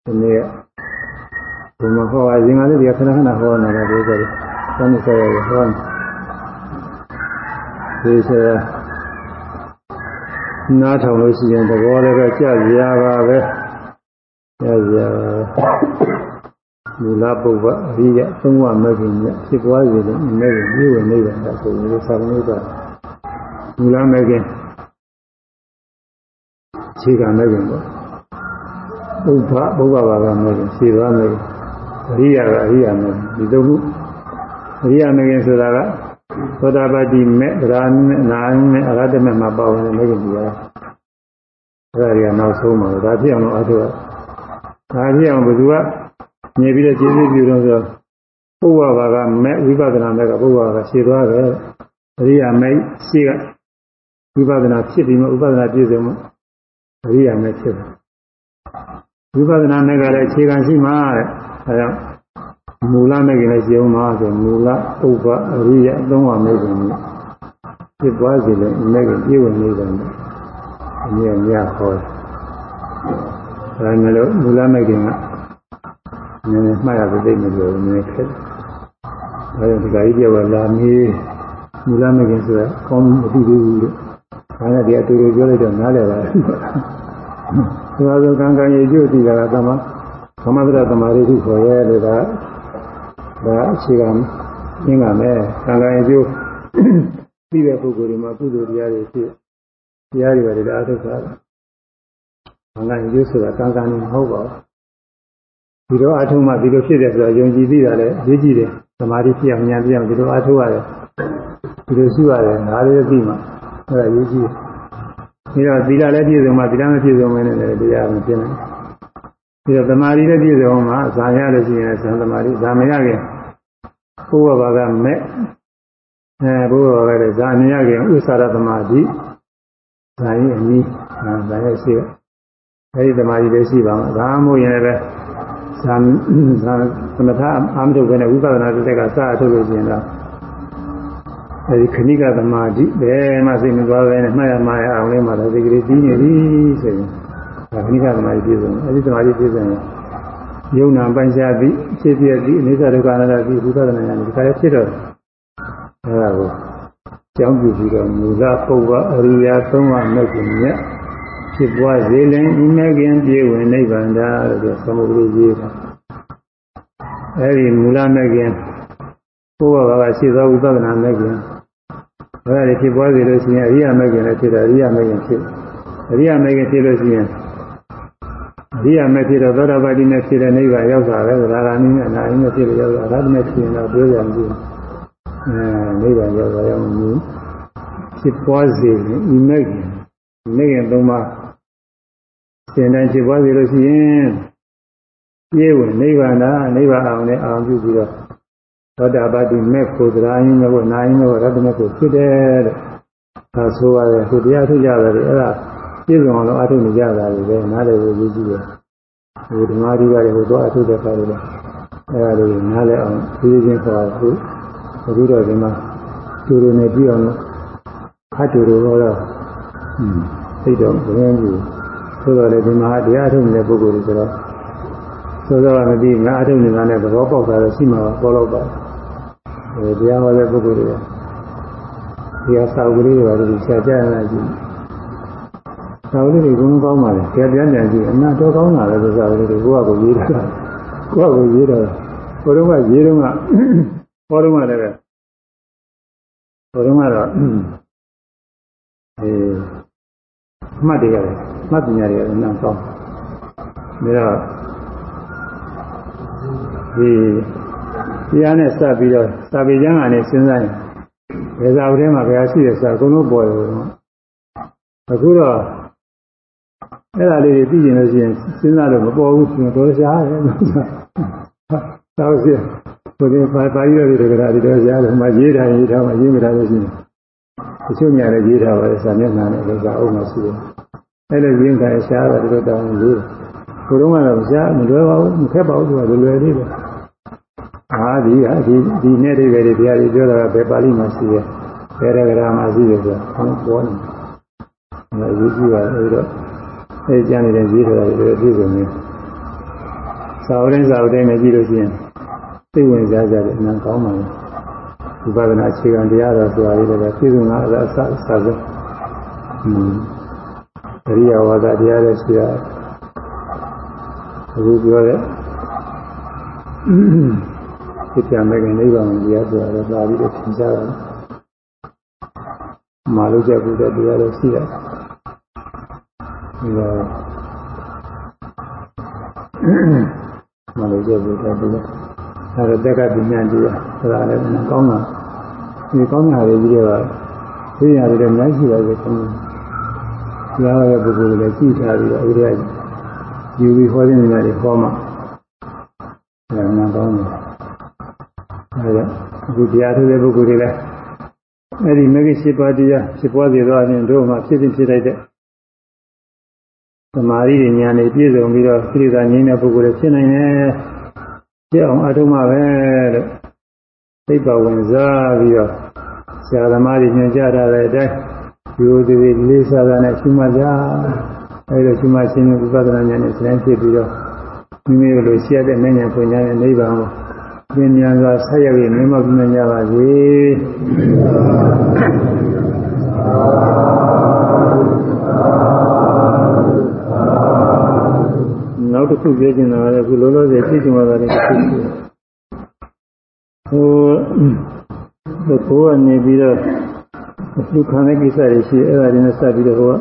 ဒီနေ့ဘုမဟောအရင်ကလေးတွေကခဏခဏဟောနေတာဒီလို။ဆောင်းဆောရဟောဒီစရာနားထောင်လို့ရှိရင်သဘောလည်းပဲကြကြရပါပဲကြကြမူလပုဗ္ဗအရိယသုံးဝမဂ္ဂင်မြတ်ဖြစ်သွားစေလို့မဲ့ကိုပြည့်ဝနေတယ်ဆိုရင်ဒီသာမဏေကမူလမဂ္ဂင် ခြေကမဂ္ဂင်ပေါ့ပုဗ္ဗပုဗ္ဗဘာကမဂ္ဂင်ခြေသွားမဂ္ဂင်အရိယကအရိယမဂ္ဂင်ဒီသုံးခုအရိယမဂ္ဂင်ဆိုတာကသောတာပတိမေဗရာမေနာမေအရဟတမေမှာပါဝင်တဲ့မဂ္ဂင်တရားအဲ့ဒါတွေကနောက်ဆုံးပါဒါဖြစ်အောင်လို့အထုကဒါဖြစ်အောင်ဘယ်သူကမြင်ပြီးတော့ကျေးဇူးပြုတော့ဆိုပုဗ္ဗဘာကမေဝိပဿနာမေကပုဗ္ဗဘာကရှင်းသွားတယ်အရိယမေရှင်းကဝိပဿနာဖြစ်ပြီးမှဥပဒနာပြည့်စုံမှ အရိယမေဖြစ်တယ်ဝိပဿနာမေကလည်းအခြေခံရှိမှာတဲ့အဲဒါမူလမဲ့ခင်လည်းရှင်းမှာဆိုမူလဥပ္ပအရိယသုံးပါမဲ့ခင်ဖြစ်သွားစီလည်းမဲ့ခင်ပြည့်ဝင်နေတယ်အမြဲမြတ်ဟောတယ်ဒါနဲ့လို့မူလမဲ့ခင်ကနည်းနည်းမှားရတဲ့သိမလို့နည်းနည်းခက်တယ်ဒါကြောင့်ဒီကကြီးပြောလာမီးမူလမဲ့ခင်ဆိုတာကောင်းမသိသေးဘူးလို့ ဒါနဲ့ဒီအတူတူပြောလိုက်တော့နားလည်ပါလားဒီမှာဆိုကံကံရည်ကျို့တည်တာကသမသမဗုဒ္ဓသမာဓိကိုခေါ်ရဲလို့ဒါဒါအခြေခံသင်္ကမယ်ကံကံအကျိုးပြီးတဲ့ပုဂ္ဂိုလ်တွေမှာကုသိုလ်တရားတွေဖြစ်တရားတွေလည်းအားထုတ်တာကံကံအကျိုးဆိုတာကံကံမဟုတ်ပါဘူးဒီတော့အားထုတ်မှဒီလိုဖြစ်တယ်ဆိုတော့ယုံကြည်သိတာလည်းအရေးကြီးတယ်သမာဓိဖြစ်အောင်ဉာဏ်ပြအောင်ဒီလိုအားထုတ်ရတယ်ဒီလိုရှိရတယ်ငါလေးသိမှ အဲ့ဒါအရေးကြီးတယ်ဒါတော့သီလလည်းပြည့်စုံမှသီလမပြည့်စုံမင်းနဲ့တရားမပြည့်နိုင်ပြီးတော့သမာဓိလည်းပြည့်စုံမှဇာရလို့ရှိရင်ဇန်သမာဓိဇာမရခင်ဘုရားဘာကမဲ့အဲဘုရားဘာကလည်းဇာမရခင်ဥစ္စာရသမာဓိဇာရင်အနည်းဇာရဲ့ရှိအဲဒီသမာဓိလည်းရှိပါမှာဒါမှမဟုတ်ရင်လည်းဇာဇာသမထအာမထုတ်ပဲနဲ့ဝိပဿနာတစ်တက်ကစအထုတ်လို့ရှိရင်တော့ အဲဒီခဏိကသမာဓိဘယ်မှစိတ်မသွားပဲနဲ့မှတ်ရမှရအောင်လေးမှတော့ဒီကလေးပြီးနေပြီဆိုရင်ဒါခဏိကသမာဓိပြည့်စုံအဲဒီသမာဓိပြည့်စုံရင်ယုံနာပိုင်းခြားပြီးဖြစ်ပြပြီးအနိစ္စဒုက္ခအနတ္တပြီးဘုရားသနာညာဒီကလေးဖြစ်တော့အဲဒါကိုကြောင်းပြပြီးတော့မူလပုဗ္ဗအရိယာသုံးပါးမဲ့ကိုမြတ်ဖြစ်ပွားစေလင်ဤမဲ့ခင်ပြေဝင်နိဗ္ဗာန်သာလို့သမုဒ္ဒရာရေးတာအဲဒီမူလမဲ့ခင်ပုဗ္ဗဘာကရှိသောဝိပဿနာမဲ့ခင် အဲဒီဖြစ်ပွားစေလို့ရှိရင်အရိယာမဲ့ခင်လည်းဖြစ်တယ်အရိယာမဲ့ခင်ဖြစ်အရိယာမဲ့ခင်ဖြစ်လို့ရှိရင်အရိယာမဲ့ဖြစ်တော့သောတာပတိနဲ့ဖြစ်တဲ့နိဗ္ဗာန်ရောက်တာပဲဒါကနည်းနဲ့အနာရင်းနဲ့ဖြစ်လို့ရောက်တာဒါနဲ့ဖြစ်ရင်တော့ပြောကြမှာအဲနိဗ္ဗာန်ရောက်သွားရောက်မှုဖြစ်ပွားစေရင်ဤမဲ့ခင်မဲ့ခင်သုံးပါရှင်တိုင်းဖြစ်ပွားစေလို့ရှိရင်ပြေဝင်နိဗ္ဗာန်သာနိဗ္ဗာန်အောင်နဲ့အောင်ပြုပြီးတော့ သောတာပတိမဲ့ကိုသရာယင်းမဲ့နာယင်းမဲ့ရတ္တမဲ့ကိုဖြစ်တယ်တဲ့ဒါဆိုရတယ်ဟိုတရားထုတ်ကြတယ်အဲ့ဒါပြည့်စုံအောင်လို့အထုတ်နေကြတာလေပဲနားလည်းရေးကြည့်တယ်ဟိုဓမ္မဒီကလည်းဟိုတော့အထုတ်တဲ့ခါလေးလေအဲ့ဒါလေးနားလည်းအောင်ဖြည်းဖြည်းခေါ်တယ်ဟုတ်အခုတော့ဒီမှာသူတို့နဲ့ကြည့်အောင်လို့ခတ်တူတို့တော့ဟင်းသိတော့ဘယ်လိုလဲဆိုတော့လေဒီမှာတရားထုတ်နေတဲ့ပုဂ္ဂိုလ်တွေဆိုတော့ဆိုတော့မသိငါအထုတ်နေတာနဲ့သဘောပေါက်တာတော့ရှိမှာပါပေါ်တော့ပါ ဟိုတရားဟောတဲ့ပုဂ္ဂိုလ်တွေကတရားစာအုပ်ကလေးတွေပါလို့ဆရာကြားရတာကြည့်စာအုပ်လေးတွေကကောင်းပါလေဆရာပြန်ပြန်ကြည့်အမှန်တော့ကောင်းတာလေဆိုစာအုပ်လေးတွေကိုယ့်အကိုရေးတာကိုယ့်အကိုရေးတော့ဘုရုံးကရေးတော့ကဟောတော့မှလည်းပဲဘုရုံးကတော့အဲမှတ်တယ်ရတယ်မှတ်ပညာတွေအမှန်ကောင်းဒါတော့ဒီ တရားနဲ့စပ်ပြီးတော့စာပေကျမ်းကနေစဉ်းစားရင်ဘယ်စာအုပ်ထဲမှာဘယ်ရှိတယ်ဆိုတာအကုန်လုံးပေါ်တယ်တော့အခုတော့အဲ့ဒါလေးတွေသိရင်လို့ရှိရင်စဉ်းစားလို့မပေါ်ဘူးဆိုတော့ရှားတယ်သာဝစီဘုရင်ပါပါရီရတဲ့ကရာဒီတော့ရှားတယ်မှရေးတာရေးတာမှရေးမတာလို့ရှိရင်တချို့ညာလည်းရေးထားပါတယ်စာမျက်နှာနဲ့လည်းစာအုပ်မှာရှိတယ်အဲ့လိုရင်းခံရှားတာတို့တောင်းရေးဘုရုံးကတော့ရှားမလွယ်ပါဘူးမခက်ပါဘူးသူကလွယ်သေးတယ် အာဒီဟာဒီဒီနဲ့တွေပဲဒီတရားတွေပြောတာကဘယ်ပါဠိမှာရှိတယ်ဘယ်ရဂရမှာရှိတယ်ဆိုတာအောင်းပေါ်နေတယ်အဲ့ဒါရေးကြည့်ပါအဲ့တော့အဲ့ကျန်နေတဲ့ရေးထားတာတွေပြည့်စုံနေစာအုပ်တိုင်းစာအုပ်တိုင်းနဲ့ကြည့်လို့ရှိရင်သိဝင်ကြကြတယ်အနံကောင်းပါလေဝိပဿနာအခြေခံတရားတော်ဆိုတာလေးလည်းပြည့်စုံတာအစအစဆုံးဟွန်းအရိယဝါဒတရားတွေရှိတာအခုပြောတဲ့ ဖြစ်ပြမဲ့ကနေပါမယ်တရားဆိုတာလည်းပါပြီးတော့သင်ကြားတာမာလို့ချက်ပြီးတဲ့တရားတွေရှိတယ်ဒီတော့မာလို့ချက်ပြီးတဲ့တရားအဲဒါတက်ကပညာတရားဆိုတာလည်းကောင်းတာဒီကောင်းတာတွေကြီးတွေကသိရတယ်လည်းများရှိပါသေးတယ်ကောင်းတယ်ကြားရတဲ့ပုဂ္ဂိုလ်တွေလည်းကြည့်ထားပြီးတော့အဲဒီကယူပြီးဟောတဲ့နေရာတွေဟောမှအဲဒါမှကောင်းတယ် အဲဒါအခုတရားထုတ်တဲ့ပုဂ္ဂိုလ်တွေလည်းအဲဒီမဂ္ဂင်၈ပါးတရားဖြစ်ပွားစေသောအရင်တို့မှဖြစ်ဖြစ်ဖြစ်လိုက်တဲ့သမာဓိဉာဏ်တွေပြည့်စုံပြီးတော့ပြိဿငြိမ်းတဲ့ပုဂ္ဂိုလ်တွေဖြစ်နိုင်တယ်ပြအောင်အထုံးမှပဲလို့သိပ္ပဝင်စားပြီးတော့ဆရာသမားတွေညွှန်ကြားထားတဲ့အတိုင်းဒီလိုဒီလေးစားတာနဲ့ရှိမှကြအဲဒါရှိမှချင်းဥပဒနာဉာဏ်နဲ့စဉ်းဖြစ်ပြီးတော့မိမိလိုရှိရတဲ့ဉာဏ်ပညာနဲ့နိဗ္ဗာန်ကို ပြင်းမြန်စွာဆက်ရောက်ရမြတ်မပြည့်ကြပါစေနောက်တစ်ခုပြောချင်တာကအခုလောလောဆယ်သိချင်တာလည်းတစ်ခုရှိတယ်ဟိုဒီကိုကနေပြီးတော့လူခံတဲ့ကိစ္စတွေရှိအဲ့ဒါတွေနဲ့စပ်ပြီးတော့ဟိုက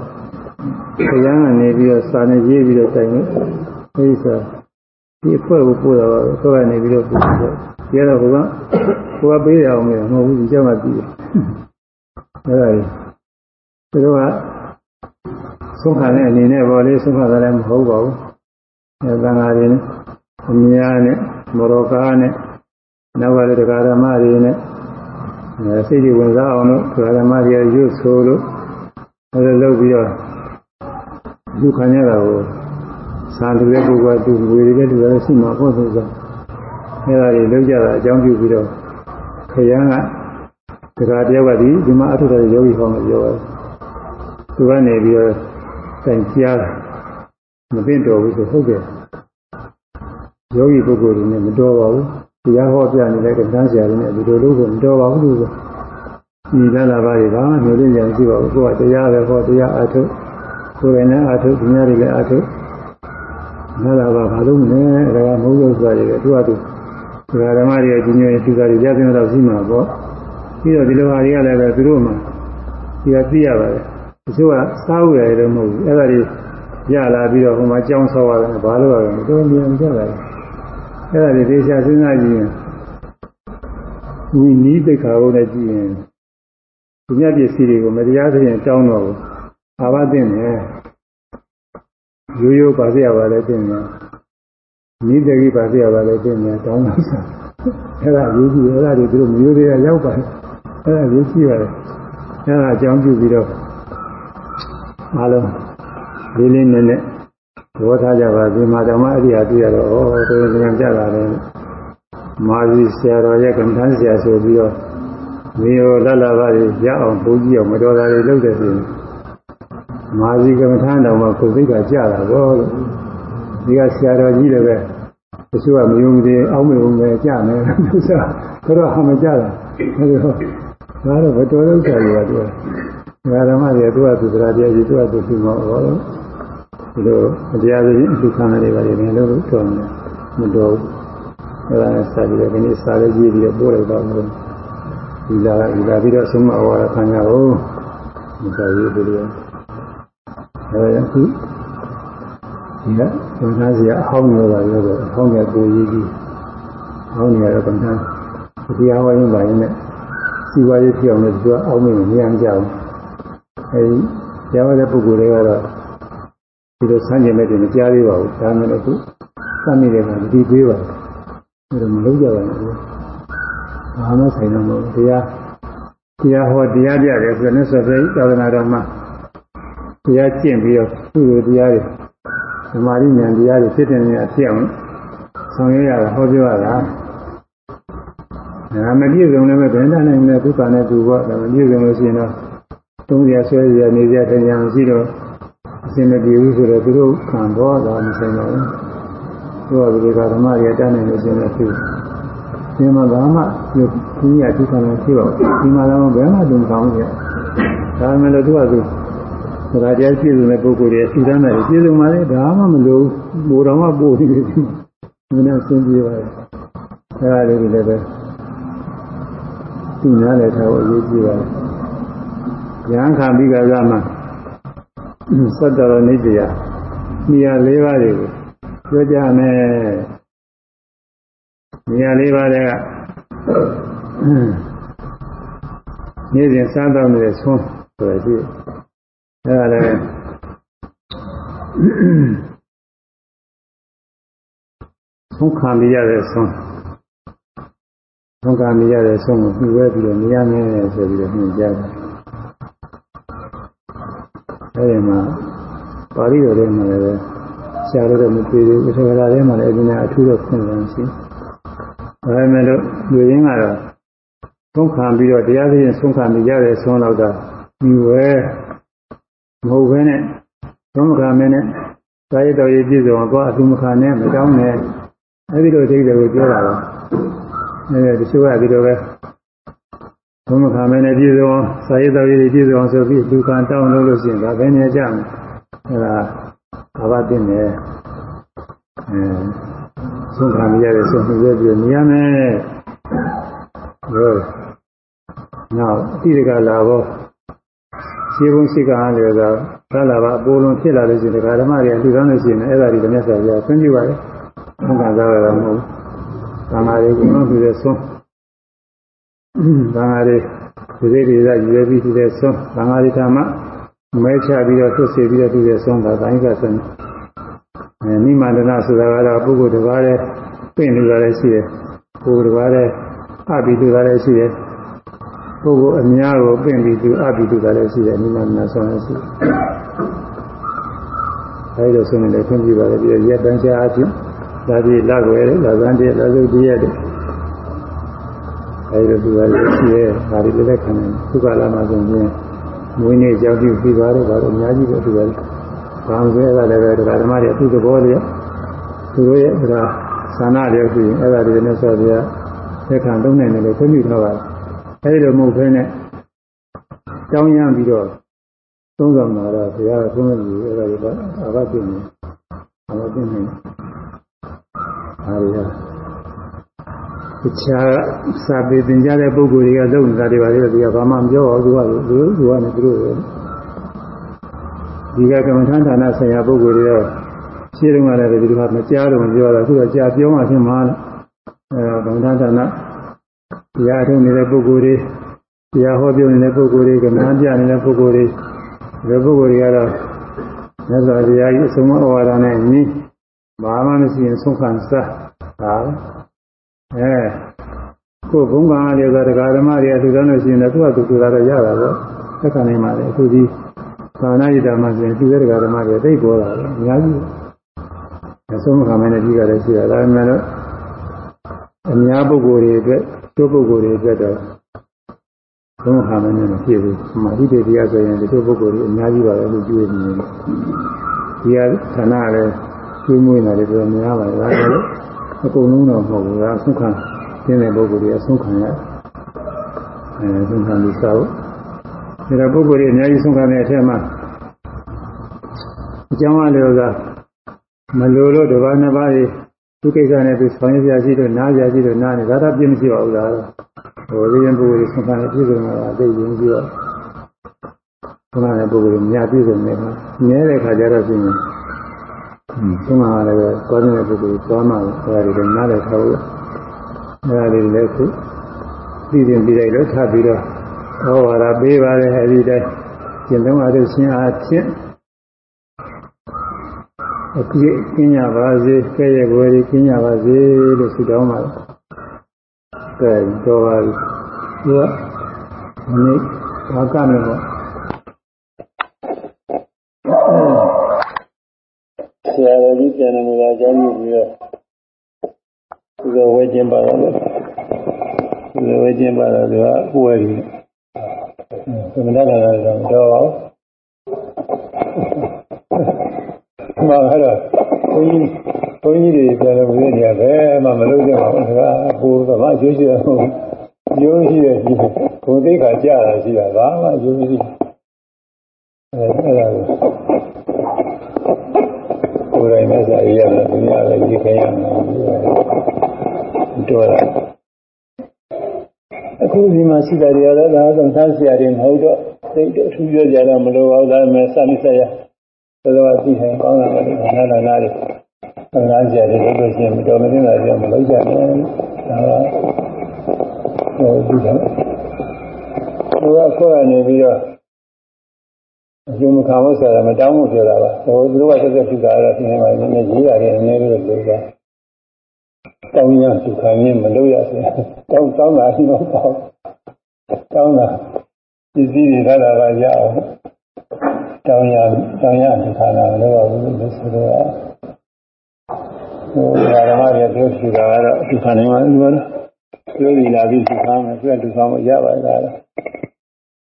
ခရမ်းကနေပြီးတော့စာနဲ့ရေးပြီးတော့တိုင်လို့အဲဒီစာ ဒီအဖွဲ့ကိုပို့တာပါအဖွဲ့ကနေပြီးတော့ပို့ပြီးတော့ကျတော့ဟိုကဟိုကပေးရအောင်မဟုတ်ဘူးဒီကျောင်းကပြီးတယ်အဲ့ဒါကြီးသူတို့ကဆုံးခံတဲ့အနေနဲ့ပေါ်လေးဆုံးခံတာလည်းမဟုတ်ပါဘူးအဲသံဃာတွေနဲ့အများနဲ့မောရကားနဲ့နောက်ကလည်းတရားဓမ္မတွေနဲ့အဲစိတ်တွေဝင်စားအောင်လို့တရားဓမ္မတွေရွတ်ဆိုလို့အဲလိုလုပ်ပြီးတော့ဒုက္ခညတာကို သာလူရဲ့ပုဂ္ဂိုလ်ကသူဝေရတဲ့သူလည်းရှိမှာပေါ့ဆိုတော့အဲဒါတွေလုပ်ကြတာအကြောင်းပြုပြီးတော့ခရမ်းကတရားတယောက်ကဒီဒီမှာအထုတော်ယောဂီဟောင်းကိုပြောတယ်သူကနေပြီးတော့တိုင်ကြားတာမသိတော်ဘူးဆိုဟုတ်ကဲ့ယောဂီပုဂ္ဂိုလ်တွေနဲ့မတော်ပါဘူးတရားဟောပြနေတဲ့ကံဆရာတွေနဲ့ဒီလိုလုပ်ဖို့မတော်ပါဘူးလို့ဆိုဒီလာလာပါတွေဘာမှမျိုးလင်းကြမရှိပါဘူးကိုကတရားပဲဟောတရားအထုကိုယ်နဲ့အထုဒီများတွေလည်းအထု လာလာပါဘာလို့မလဲဒါကမဟုတ်လို့ဆိုတာတွေသူကသူဒကာဓမ္မတွေကြီးညိုရင်သူကတွေရတဲ့တော့ရှိမှာပေါ့ပြီးတော့ဒီလိုဟာတွေကလည်းပဲသူတို့မှဒီကသိရပါတယ်တချို့ကစားဥရတယ်တော့မဟုတ်ဘူးအဲ့ဒါတွေရလာပြီးတော့ဟိုမှာကြောင်းဆောက်ရတယ်ဘာလို့ရလဲမတော်မြင်ကြတယ်အဲ့ဒါတွေဒေရှာစဉ်းစားကြည့်ရင်ဝိနည်းသိက္ခာဘုနဲ့ကြည့်ရင်ဒီမြတ်ပစ္စည်းတွေကိုမတရားဆိုရင်တောင်းတော့ဘူးအာဘသိနေ ရိုးရိုးပါစေရပါလေသိနေနိဒဂိပါစေရပါလေသိနေတောင်းလို့ဆိုအဲ့ဒါရေးကြည့်အဲ့ဒါတွေသူတို့မျိုးတွေကရောက်ပါတယ်အဲ့ဒါရေးကြည့်ရတယ်အဲ့ဒါအကြောင်းပြုပြီးတော့အားလုံးလေးလေးနက်နက်ဘောထားကြပါဒီမှာဓမ္မအရိယာတွေ့ရတော့ဩတော်တော်ဉာဏ်ကြတာလေမာဇီဆရာတော်ရဲ့ကံထမ်းဆရာဆိုပြီးတော့မိရောလလပါးရအောင်ပူကြည့်အောင်မတော်တာတွေလုပ်တယ်ဆိုရင် မာဇီကံထမ်းတော်မှာကိုယ်သိက္ခာကြတာဘောလို့ဒီကဆရာတော်ကြီးလည်းပဲတချို့ကမယုံကြည်အောက်မယုံပဲကြမယ်သူစားတော့ဟာမကြတာအဲဒီတော့ဒါတော့ဘယ်တော်လို့ဆရာကြီးကသူကဓမ္မတွေသူကသူတရားတရားကြီးသူကသူသူမဟုတ်ဘူးဒီလိုတရားစည်းအထူးခံရတွေပါလေလည်းလို့တော်တယ်မတော်ဘူးအဲဒါနဲ့ဆက်ပြီးတော့ဒီနေ့စာလေးကြည့်ပြီးတော့ပို့လိုက်တော့လို့ဒီလာဒီလာပြီးတော့ဆုံးမအဝါခံရအောင်မစာရေးပြီးတော့ အဲအခုဒီကဘုရားစီအဟောင်းရောပါရောတော့အဟောင်းရကိုရေးပြီးအဟောင်းရတော့ကံတန်းတရားဝိုင်းပါရင်လည်းစီဝါရေးဖြစ်အောင်လည်းသူကအောင်းနေမရမ်းကြအောင်အဲဒီတရားဝတဲ့ပုဂ္ဂိုလ်တွေကတော့ဒီလိုဆန်းကျင်မဲ့တွေမကြားသေးပါဘူးဒါမှလည်းသူစမ်းနေတဲ့ကမဒီသေးပါဘူးဒါတော့မလုပ်ကြပါနဲ့ဘာမှဆိုင်တော့မဟုတ်တရားတရားဟောတရားပြတယ်ဆိုတော့မြတ်စွာဘုရားသာသနာတော်မှာ တရားကျင့်ပြီးတော့ကုသိုလ်တရားတွေသမာဓိဉာဏ်တရားတွေဖြစ်တဲ့နေရာဖြစ်အောင်ဆောင်ရွက်ရတာဟောပြောရတာဒါမပြည့်စုံလည်းပဲဘယ်နဲ့နိုင်လဲဒုက္ခနဲ့သူပေါ့ဒါမပြည့်စုံလို့ရှိရင်တော့သုံးရဆွဲရနေရတဲ့ဉာဏ်ရှိတော့အစင်မပြေဘူးဆိုတော့သူတို့ခံတော့တာမဆိုင်တော့ဘူးသူကဒီကဓမ္မတွေတန်းနေလို့ရှိရင်ဖြစ်ဒီမှာဘာမှဒီကြီးရဒုက္ခနဲ့ဖြစ်တော့ဒီမှာတော့ဘယ်မှတုံကောင်းရဒါမှလည်းသူကသူ ဒါကြပြည့်စုံတဲ့ပုဂ္ဂိုလ်တွေအစီတန်းတယ်ပြည့်စုံပါလေဒါမှမလို့ဘိုးတော်မှပို့နေတယ်မင်းနဲ့ဆင်းပြေးပါတယ်အဲဒါလေးတွေလည်းပဲသူနားလည်းထားဖို့အရေးကြီးပါတယ်ဉာဏ်ခံပြီးကြရမှာသတ္တရနိတ္တယမိယာ၄ပါးတွေကိုပြောကြမယ်မိယာ၄ပါးတွေကနေ့စဉ်စားတော့နေတဲ့ဆုံးဆိုရရှိ အဲဒါလည်းဆုံးခံရတဲ့ဆုံးဆုံးခံရတဲ့ဆုံးကိုပြည့်ဝပြီးတော့မြင်ရမယ်ဆိုပြီးတော့ညွှန်ကြားတယ်အဲဒီမှာပါဠိတော်ထဲမှာလည်းဆရာတို့တော့မပြေသေးဘူးသေခါထဲမှာလည်းအရင်ကအထူးတော့ဖွင့်လာရှိဒါပေမဲ့လို့လူရင်းကတော့ဆုံးခံပြီးတော့တရားသိရင်ဆုံးခံပြီးရတဲ့ဆုံးတော့ကဒီဝဲ မဟုတ်ဘဲနဲ့သုံးမခံမင်းနဲ့သာရတော်ရေးပြည့်စုံတော့အတူမခံနဲ့မတောင်းနဲ့အဲဒီလိုသိတယ်ကိုပြောတာတော့အဲဒီတချို့ကဒီလိုပဲသုံးမခံမင်းနဲ့ပြည့်စုံသာရတော်ရေးပြည့်စုံဆိုပြီးဒုက္ခတောင်းလို့လို့ရှိရင်ဒါပဲနေကြမယ်အဲဒါဘာဝတင်တယ်အဲဆုံးခံရတဲ့ဆုံးဖြတ်ပြီးနေရမယ်ဟုတ်နောက်အတိဒကလာဘော ရှိဘုံရှိကံလည်းသာသာလာပါအပေါ်လုံးဖြစ်လာလို့ရှိရင်ဒကာဓမ္မတွေလူကောင်းလို့ရှိရင်အဲ့ဒါတွေလည်းမြတ်စွာဘုရားဆွံ့ပြပါတယ်။ဘုံကစားရတာမဟုတ်ဘူး။သံဃာတွေကမှပြည့်ဆုံးသံဃာတွေဒီစိတ်တွေကရွယ်ပြီးတဲ့ဆုံးသံဃာတွေဓမ္မမဲချပြီးတော့သွတ်စေပြီးတော့ပြီးတဲ့ဆုံးတာတိုင်းကဆုံးအဲနိမန္တနာဆိုတာကတော့ပုဂ္ဂိုလ်တစ်ပါးနဲ့ပြင်လူတာလည်းရှိတယ်။ပုဂ္ဂိုလ်တစ်ပါးနဲ့အပိလူတာလည်းရှိတယ်။ ပုဂ္ဂိုလ်အများကိုပင့်ပြီးသူအပိတုတာလည်းရှိတယ်နိမန္တနာဆောင်ရရှိအဲဒီလိုဆိုရင်လည်းခွင့်ပြုပါတယ်ပြီးတော့ရက်တန်းချအားဖြင့်ဒါပြီးလက်ွယ်တယ်လက်သန်းတည်းလက်စုပ်တည်းရတယ်အဲဒီလိုသူကလည်းရှိရဲဒါတွေလည်းခံတယ်သုခလာမှာဆိုရင်မွေးနေ့ကြောက်ကြည့်ပြီးသွားတော့ဒါတော့အများကြီးပဲသူကလည်းဘာမှလည်းအဲ့ဒါလည်းပဲဒကာဓမ္မတွေသူ့သဘောတွေသူတို့ရဲ့ဒါသာနာတွေရှိရင်အဲ့ဒါတွေနဲ့ဆိုပြသက်ခံသုံးနိုင်တယ်လို့ခွင့်ပြုတော့ပါတယ် အဲဒီလိုမဟုတ်ဘဲနဲ့ကြောင်းရမ်းပြီးတော့သုံးဆောင်လာတော့ဘုရားကသုံးနေပြီအဲ့ဒါကအာဘပြင်းနေအာဘပြင်းနေအားရတခြားစာပေသင်ကြားတဲ့ပုဂ္ဂိုလ်တွေကလုပ်နေတာတွေပါလေဒီကဘာမှမပြောအောင်သူကသူသူကလည်းသူတို့ဒီကကမ္မထန်ဌာနဆိုင်ရာပုဂ္ဂိုလ်တွေရောရှင်းတော့လည်းဒီလိုကမကြားတော့မပြောတော့သူကကြာပြောမှဖြစ်မှာအဲကမ္မထန်ဌာန တရားထုတ်နေတဲ့ပုဂ္ဂိုလ်တွေတရားဟောပြောနေတဲ့ပုဂ္ဂိုလ်တွေကနားပြနေတဲ့ပုဂ္ဂိုလ်တွေဒီပုဂ္ဂိုလ်တွေကတော့မြတ်စွာဘုရားကြီးအဆုံးအဝါဒနဲ့ညီဘာမှမရှိရင်ဆုံးခံစားဒါအဲကိုဘုံကံလေးကတရားဓမ္မတွေအထူးဆုံးလို့ရှိရင်လည်းသူ့အတူတူတာတော့ရတာပေါ့သက်ခံနိုင်ပါလေအခုဒီသာနာယိတာမှာဆိုရင်သူတဲ့တရားဓမ္မတွေသိပေါ်လာတယ်အများကြီးအဆုံးခံမနဲ့ကြီးကြတယ်ရှိတာဒါပေမဲ့လို့အများပုဂ္ဂိုလ်တွေအတွက် တို့ပုဂ္ဂိုလ်တွေအတွက်တော့ဘုံဟာမနဲ့မဖြစ်ဘူး။မာတိတေတရားဆိုရင်ဒီလိုပုဂ္ဂိုလ်တွေအများကြီးပါပဲလို့ကြည့်နေတယ်။ဒီဟာဌာနလည်းကျွေးမွေးနေတယ်ပြောများပါလား။အကုန်လုံးတော့မဟုတ်ဘူး။ဆုံးခံခြင်းတဲ့ပုဂ္ဂိုလ်တွေအဆုံးခံရ။အဲဆုံးခံလို့စားဖို့။ဒါပုဂ္ဂိုလ်တွေအများကြီးဆုံးခံတဲ့အထက်မှာအကြောင်းအလျော်ကမလိုလို့တစ်ပါးနှစ်ပါးတွေ သူကိစ္စနဲ့သူဆောင်ရွက်ရရှိလို့နားရရှိလို့နားနေဒါတော့ပြင်းမရှိပါဘူးလားဟိုရင်းပုဂ္ဂိုလ်ဆုံးခံတဲ့ပြည့်စုံတာအသိရင်ပြီးတော့ဆုံးခံတဲ့ပုဂ္ဂိုလ်များပြည့်စုံနေတယ်မြဲတဲ့ခါကျတော့ပြင်ဆုံးခံရတဲ့ကောင်းတဲ့ပုဂ္ဂိုလ်သွားမှအဲဒါတွေနားလည်းထားလို့အဲဒါတွေလည်းခုပြီးရင်ပြီးလိုက်တော့ထပ်ပြီးတော့ဟောဝါဒပေးပါတယ်အဲဒီတိုင်းကျင့်သုံးအပ်ရှင်အားဖြင့် အပြည့်ကျင်းရပါစေကဲ့ရဲ့ကိုယ်ကြီးကျင်းရပါစေလို့ဆုတောင်းပါတယ်။ကဲတော်ပါပြီ။သူကဒီနေ့ဘာကမယ်ပေါ့ဆရာတော်ကြီးပြန်နေမှာအကြောင်းပြုပြီးတော့ဒီလိုဝဲကျင်းပါတော့လို့ဒီလိုဝဲကျင်းပါတော့သူကပွဲကြီးသမဏကလည်းတော့တော့ ပါဘူးမှာတော့ဘုန်းကြီးဘုန်းကြီးတွေပြန်လို့ပြနေရပဲမှမလုပ်ကြပါဘူးဒါကဟိုကမှအကျိုးရှိတယ်ဟုတ်ရိုးရှိတယ်ဒီဘုံသိက္ခာကြတာရှိတာဘာမှရိုးရှိအဲအဲ့ဒါကိုယ်တိုင်နဲ့စာရေးရတယ်သူများလည်းရေးခိုင်းရမယ်တော်တာအခုဒီမှာရှိတယ်ရတော့ဒါတော့သန်းဆရာတွေမဟုတ်တော့သိတော့အထူးပြောကြတော့မလိုပါဘူးဒါပေမဲ့စနိဆက်ရ တော်တော်ကြည့်ရင်ကောင်းတာပဲနားနာနာလေးသံဃာဆရာတွေလို့လို့ရှိရင်မတော်မင်းတာပြောမလုပ်ကြနဲ့ဒါကဟိုဒီကဟိုကခေါ်ရနေပြီးတော့အကျိုးမခံလို့ဆိုတာမတောင်းမှုပြောတာပါဟိုသူတို့ကဆက်ဆက်ဖြစ်တာတော့ဒီမှာနည်းနည်းရေးရတယ်အနည်းလေးလို့ပြောတာတောင်းရဒုက္ခရင်းမလို့ရစေတောင်းတောင်းတာရှိတော့တောင်းတောင်းတာပစ္စည်းတွေထားတာကရအောင် တောင်းရတောင်းရဒုက္ခနာမလို့ပါဘူးလို့ဆိုတော့ဟိုဓမ္မတွေပြောပြတာကတော့ဒုက္ခနေမှာဒီမှာပြောပြီးလာပြီးဒုက္ခမှာပြဒုက္ခမှာရပါလား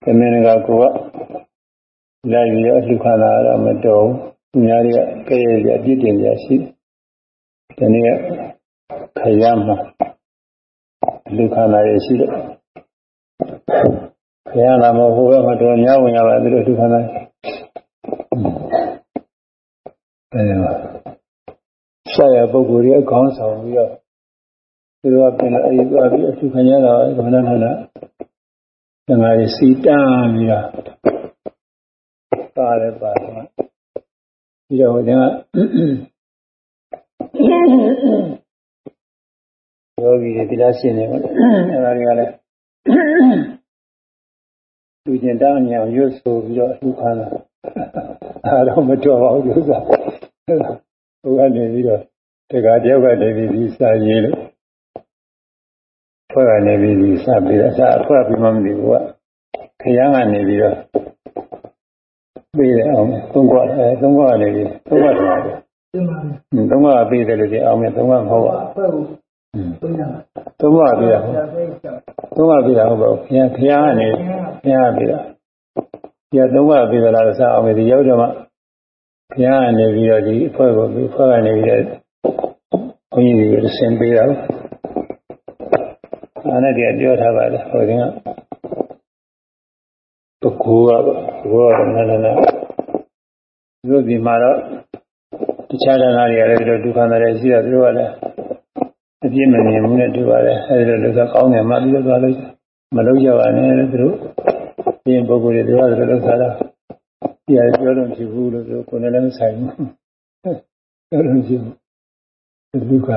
သမင်းကကိုကလိုက်ပြီးတော့လှူခါတာတော့မတော်ဘူး။ညာတွေကကဲရရပြည့်တင်ရရှိ။ဒီနေ့ခရမ်းမှာလှူခါတာရရှိတယ်။ခရမ်းလာမဟုတ်ဘဲမတော်ညာဝင်ရပါသူတို့လှူခါတာ။ အဲဒီမှာဆရာပုဂ္ဂိုလ်ရဲ့ခေါင်းဆောင်ပြီးတော့သူတို့ကပြန်အဲဒီသွားပြီးအလှူခံရတာကမနထနာ။ငါးရီစီတန်းပြီးတော့ပါတယ်ပါတယ်ပြီးတော့ဒီကယောဂီတွေတရားရှင်းနေပေါ့အဲ့ဒါတွေကလည်းသူကျင်တောင်းညောင်ရွတ်ဆိုပြီးတော့လှူခါတာအဲ့တော့မတော်ပါဘူးဥစ္စာ ဟိုကနေပြီးတော့တခါတယောက်ကနေပြီးဒီစာရေးလို့ဖွဲ့ကနေပြီးဒီစာပြီးတော့စာအဖွဲ့ပြီးမှမသိဘူးကခရမ်းကနေပြီးတော့ပေးတယ်အောင်သုံးခွအဲသုံးခွကနေပြီးသုံးခွတယ်ဟုတ်သုံးခွပေးတယ်လို့ဒီအောင်မြသုံးခွမဟုတ်ပါဘူးသုံးခွပေးတာသုံးခွပေးတာဟုတ်ပါဘူးခင်ဗျာခင်ဗျာကနေခင်ဗျာပေးတာဒီကသုံးခွပေးတယ်လားဆိုအောင်မြဒီရောက်တော့မှ ခင်ဗျာကနေပြီးတော့ဒီအဖွဲ့ကိုဒီအဖွဲ့ကနေပြီးတော့ဘုန်းကြီးတွေဆင်ပေးတာအဲ့ဒါတည်းပြောထားပါတယ်ဟိုကပကူကဘောရနနနာတို့ဒီမှာတော့တခြားဌာနတွေကလည်းဒီလိုဒုက္ခနာတွေရှိတာတို့ကလည်းအပြည့်မမြင်ဘူးနဲ့တွေ့ပါတယ်အဲဒီလိုလူကကောင်းတယ်မှပြီးတော့သွားလို့မလုပ်ကြပါနဲ့လို့သူတို့ပြင်ပုဂ္ဂိုလ်တွေတို့ကလည်းလုပ်စားတာ ပြရပြောလို့ဖြစ်ဘူးလို့ပြောကိုယ်နဲ့လည်းမဆိုင်ဘူးပြောလို့ဖြစ်ဘူးဒုက္ခ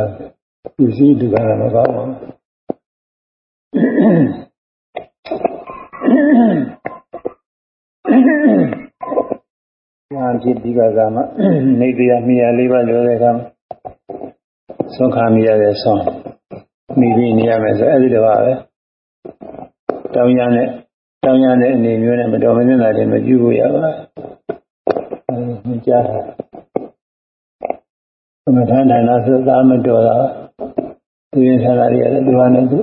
ဒီစီဒုက္ခမကောင်းပါဘူးညာဖြစ်ဒီကကမှနေတရားမိရလေးပါလို့တဲ့ကမှဆုံးခါမိရတဲ့ဆုံးမိပြီးနေရမယ်ဆိုအဲ့ဒီတော့ပါပဲတောင်းရတဲ့ တောင်းရတဲ့အနေမျိုးနဲ့မတော်မသင့်တာတွေမပြုဖို့ရပါဘူးကြားတာသမထန်တိုင်းလားဆိုတာမတော်တာသူရင်ဆရာတွေရတယ်ဒီဟာနဲ့သူ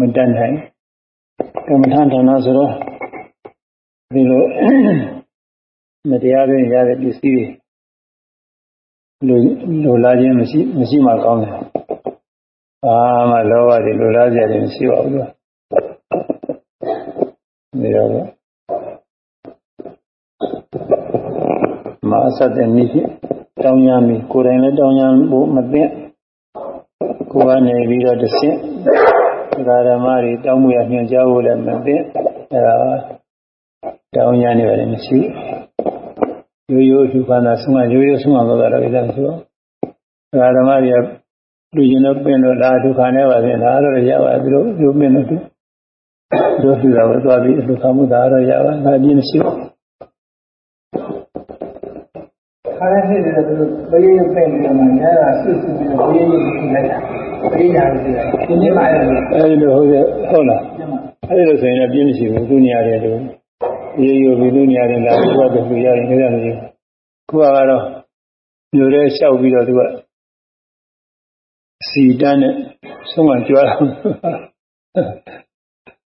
မတတ်နိုင်ကမ္မထန်တိုင်းလားဆိုတော့ဒီလိုမတရားတွင်ရတဲ့ပစ္စည်းတွေလိုလိုလားခြင်းမရှိမရှိမှကောင်းတယ်။အာမလောဘတွေလိုလားကြတယ်မရှိပါဘူး လို့။ဒီတော့မအဆက်တဲ့မိဖြစ်တောင်းရမည်ကိုယ်တိုင်လည်းတောင်းရဖို့မသိကိုယ်ကနေပြီးတော့တဆင့်ဓမ္မတွေတောင်းမှုရညွှန်ကြားဖို့လည်းမသိအဲဒါတောင်းရနေပါတယ်မရှိရိုးရိုးသူခန္ဓာဆုံးမရိုးရိုးဆုံးမတော့တာလည်းမရှိပါဘူးဒါဓမ္မတွေကလူကျင်တော့ပင်တော့ဒါဒုက္ခနဲ့ပါပြန်ဒါတော့ရပါသူတို့ရိုးပင်တော့သူ တို့သူတော်သွားပြီးဒုက္ခမှုဒါတော့ရပါဒါပြင်းမရှိဘူးခါရဖြစ်တယ်သူဘယ်လိုပြင်နေမှာညာတာဆွဆွပြီးတော့ဘယ်လိုဖြစ်လိုက်တာပြိညာလို့ပြောတယ်ဒီနေ့မှလည်းအဲဒီလိုဟုတ်ရဲ့ဟုတ်လားအဲ့ဒီလိုဆိုရင်လည်းပြင်းမရှိဘူးသူနေရာတယ်လို့ရေရိုပြီးသူနေရာတယ်လားသူကတူရရင်လည်းမရခုကတော့မျိုးရဲလျှောက်ပြီးတော့သူကစီတန်းနဲ့ဆုံးမကြွားတာ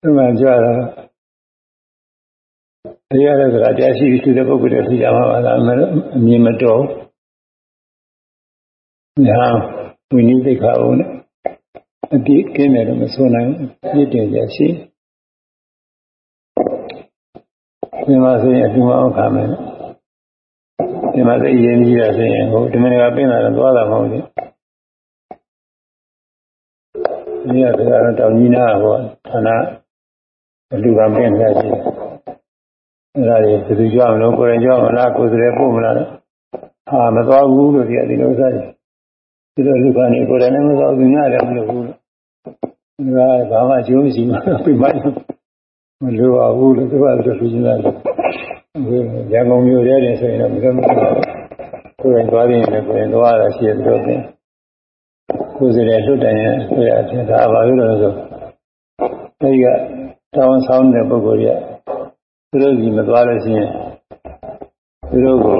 ဆုံးမကြွားတာတရားရတဲ့ကတရားရှိပြီးသူတဲ့ပုဂ္ဂိုလ်တွေဖြစ်ကြမှာပါလားအမြင်မတော်ညာဝိနည်းသိက္ခာဘုံနဲ့အတိကင်းတယ်လို့မဆိုနိုင်ဘူးပြည့်တယ်ကြရှိဒီမှာဆိုရင်အတူအောင်ခံမယ်ဒီမှာသိရင်ကြီးတာဆိုရင်ဟိုဒီမင်းကပင်းလာတော့သွားတာမဟုတ်ဘူးဒီကကတော့တောင်ကြီးနာဟောဌာန အလူကပင်းနေရှိတယ်အဲ့ဒါတွေဘယ်သူကြောက်လို့ကိုယ်ရင်ကြောက်မလားကိုယ်စရဲပို့မလားဟာမသွားဘူးလို့ဒီအဒီလိုစားတယ်ဒီလိုလူကနေကိုယ်တိုင်လည်းမသွားဘူးညလည်းမလုပ်ဘူးဒါကဘာမှကျိုးမရှိမှပြမမလိုပါဘူးလို့သူကပြောပြနေတာရန်ကုန်မြို့ရဲတယ်ဆိုရင်တော့မလို့မလို့ကိုယ်ရင်သွားရင်လည်းကိုယ်ရင်သွားတာရှိတယ်ပြောတယ်ကိုယ်စရဲလွတ်တယ်ရင်ဆိုရတယ်ဒါဘာလို့လဲဆိုအဲဒီက တောင်းဆောင်တဲ့ပုဂ္ဂိုလ်ကြီးသူတို့ကြီးမသွားလို့ရှိရင်သူတို့ကို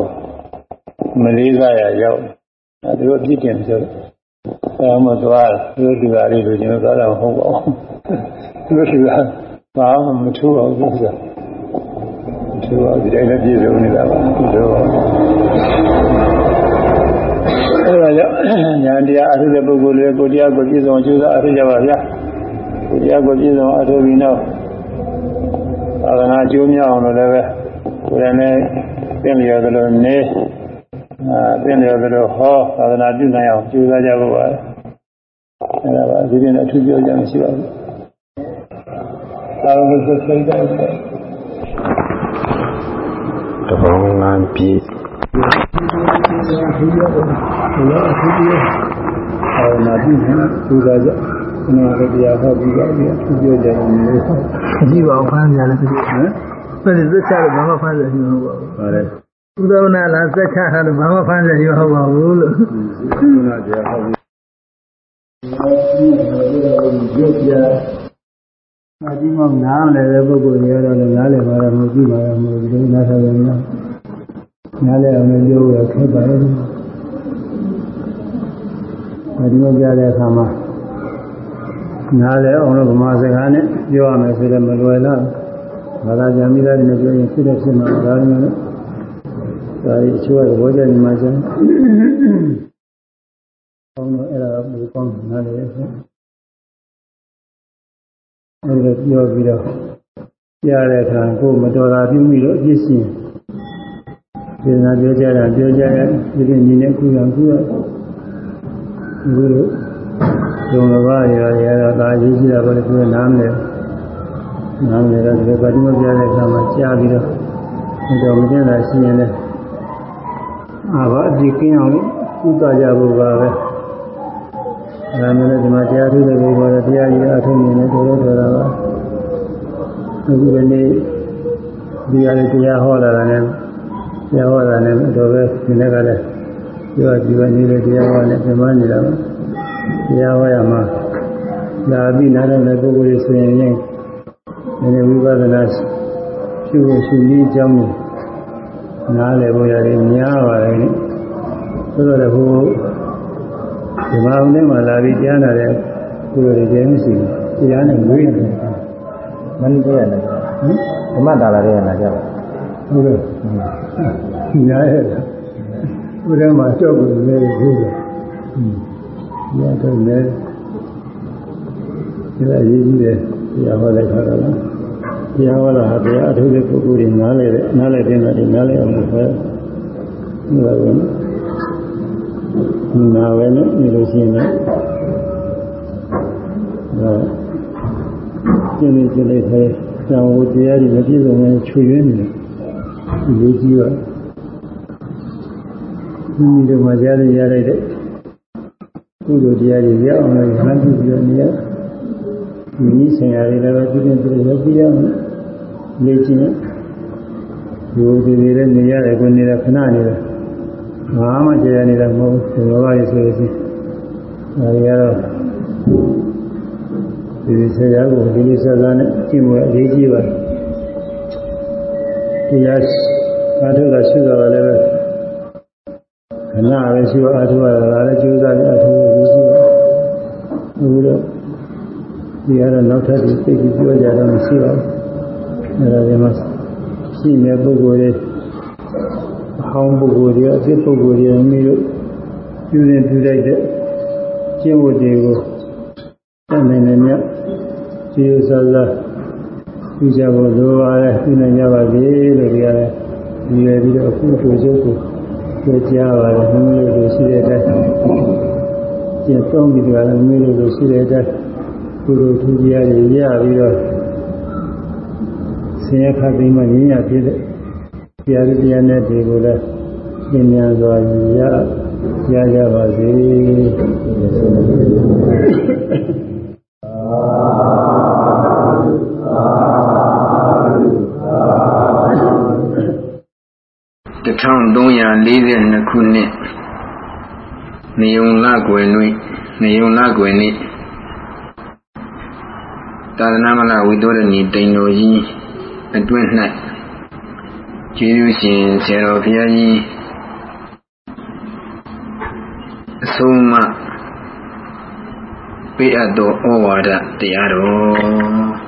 မလေးစားရရောက်အဲသူတို့ပြစ်တင်ဆိုအဲမသွားသူတို့ဒီပါလေးလိုကျွန်တော်သွားတာမဟုတ်ပါဘူးသူတို့ဒီကဘာမှမထူးအောင်လို့ဆိုတာမထူးအောင်ဒီတိုင်းလည်းပြည့်စုံနေတာပါသူတို့အဲဒါကြောင့်ညာတရားအထုတဲ့ပုဂ္ဂိုလ်တွေကိုတရားကိုပြည့်စုံကျိုးစားအထုကြပါဗျာကိုတရားကိုပြည့်စုံအထုပြီးတော့ သာသနာကျိုးမြောက်အောင်လို့လည်းပဲကိုယ်နဲ့သင်လျော်သလိုနေအာသင်လျော်သလိုဟောသာသနာပြုနိုင်အောင်ကြိုးစားကြဖို့ပါအဲဒါပါဒီပြင်အထူးပြောကြမရှိပါဘူးသာဝတ္တစိတ်တိုင်းတဘောင်းငန်းပြည့်အာနာပြုနေကြိုးစားကြခဏလေးတရားဟောပြီးပါပြီသူပြောကြတယ်လို့အ ကြည့်ပါအောင်ဖမ်းကြတယ်သူဟမ်ဘယ်လိုသက်ချလို့ဘာမှဖမ်းကြရှိမဟုတ်ပါဘူးဟုတ်တယ်ဥဒဝနာလားသက်ချတာလို့ဘာမှဖမ်းကြရှိမဟုတ်ပါဘူးလို့သုနာတရားဟောပြီးရုပ်ပြအဒီမောင်နားလည်းတဲ့ပုဂ္ဂိုလ်တွေကတော့လည်းနားလည်းပါတော့မကြည့်ပါတော့မဟုတ်ဘူးနားထောင်ရမယ်နားလည်းအောင်လို့ပြောရခက်ပါရဲ့အဲဒီလိုကြားတဲ့အခါမှာ နားလဲအောင်လို့ဗမာစကားနဲ့ပြောရမယ်ဆိုတော့မလွယ်တော့ဘာသာပြန်ပြီးသားနဲ့ပြောရင်ဖြစ်တဲ့ဖြစ်မှာဒါမှမဟုတ်ဒါရီအချို့ကဘောကြနေမှာကျန်။ကောင်းတော့အဲ့ဒါကဘယ်ကောင်းနားလဲဆိုအဲ့ဒါပြောပြီးတော့ကြားတဲ့အခါကိုမတော်တာပြုမိလို့အပြစ်ရှင်ဒီနာပြောကြတာပြောကြရဒီလိုညီနဲ့ခုရခုရဒီလို ဒုံလဘရာရတော့ဒါရေးကြည့်တာပဲသူကနားမလဲနားမလဲတော့ဒီပါတိမပြတဲ့အခါမှာကြားပြီးတော့ဒီတော့မတင်တာရှိရင်လည်းအာဘာအကြည့်ကင်းအောင်ဥပကြဖို့ပါပဲဒါမျိုးလည်းဒီမှာတရားထုတဲ့ဘုရားတရားကြီးအထုံးနေတယ်တော်တော်တော်တာပါအခုဒီနေ့ဒီရတဲ့တရားဟောလာတာနဲ့တရားဟောတာနဲ့တော့ပဲဒီနေ့ကလည်းပြောကြည့်ပါနေတဲ့တရားဟောနဲ့ပြန်မနေတာပါ တရားဟောရမှာလာပြီးနားတဲ့ပုဂ္ဂိုလ်ဆိုရင်လည်းဒီဝိပဿနာရှုဖို့ရှုနည်းအကြောင်းကိုနားလည်ဖို့ရတယ်များပါတယ်ဆိုတော့ဟိုဒီမှာဦးနဲ့မှလာပြီးကြားနာတဲ့ကုလိုတွေကျင်းမရှိဘူးတရားနဲ့မွေးနေတယ်မန္တလေးရတယ်ဟင်ဓမ္မတာလာတဲ့နာကြပါဟုတ်ကဲ့ညာရဲ့ဘုရားမှာကြောက်လို့လည်းဟုတ်တယ် ရတော့လည်းဒီလိုရေးကြီးတယ်တရားဟောတဲ့ခါတော့တရားဟောတာဟာတရားအထုတဲ့ပုဂ္ဂိုလ်တွေနားလဲတဲ့နားလဲတဲ့တယ်နားလဲအောင်လို့ဆိုဒါကနာပဲနဲ့ဒီလိုရှိရင်ဒါကျင်းနေကျင်းနေတဲ့ဆံဝတရားတွေမပြည့်စုံရင်ချွေရင်းနေတယ်ဒီလိုကြီးပါဒီလိုမှကြားရရတဲ့ ကုသိုလ်တရားတွေရအောင်လို့မှတ်ပြီးပြီးတော့နေရဒီနည်းဆင်ရတွေလည်းပြည့်ပြည့်စုံစုံရအောင်လေ့ကျင့်ဒီဒီတွေလည်းနေရတယ်ကိုနေတာခဏနေတာဘာမှကြရနေတာမဟုတ်ဘူးဒီလောကကြီးဆိုရင်ဒါတွေကတော့ဒီဒီဆရာကိုဒီလိုဆက်စားနဲ့ကျင့်ဖို့အရေးကြီးပါတယ်တရားအားထုတ်တာရှိတော့လည်းပဲခဏပဲရှိတော့အားထုတ်ရတာလည်းကြိုးစားပြီးအားထု တ်ရရှိတယ်ဘူးတော့ဒီကတော့နောက်ထပ်သိပြီးပြောကြတော့မရှိပါဘူးအဲဒါဒီမှာရှိနေပုဂ္ဂိုလ်တွေအဟောင်းပုဂ္ဂိုလ်တွေအဖြစ်ပုဂ္ဂိုလ်တွေမိတို့ပြုနေပြုလိုက်တဲ့ကျင့်ဝတ်တွေကိုတတ်နိုင်နေမြတ်ကျေးဇူးစားပြုကြဖို့လိုပါတယ်ပြုနိုင်ကြပါစေလို့ဒီကလည်းဒီရပြီးတော့အခုတို့ချုပ်ကိုပြောကြားပါတယ်မိမိတို့ရှိတဲ့အတိုင်း ကျင့်သုံးပြီးတော့လည်းမိမိတို့ရှိတဲ့အတိုင်းကုသိုလ်ထူးကြီးရရပြီးတော့ဆင်းရဲခတ်သိမ်းမှရင်းရဖြစ်တဲ့တရားတရားနဲ့ဒီကိုလည်းပြင်းမြန်စွာရရကြပါစေ1342ခုနှစ် နေုံလကွယ်နှွေနေုံလကွယ်နေ့သာသနာမလဝိသောရဏီတိန်တော်ကြီးအတွင်း၌ကျေးဇူးရှင်ဆရာတော်ဘုရားကြီးအဆုံးအမပေးအပ်သောဩဝါဒတရားတော်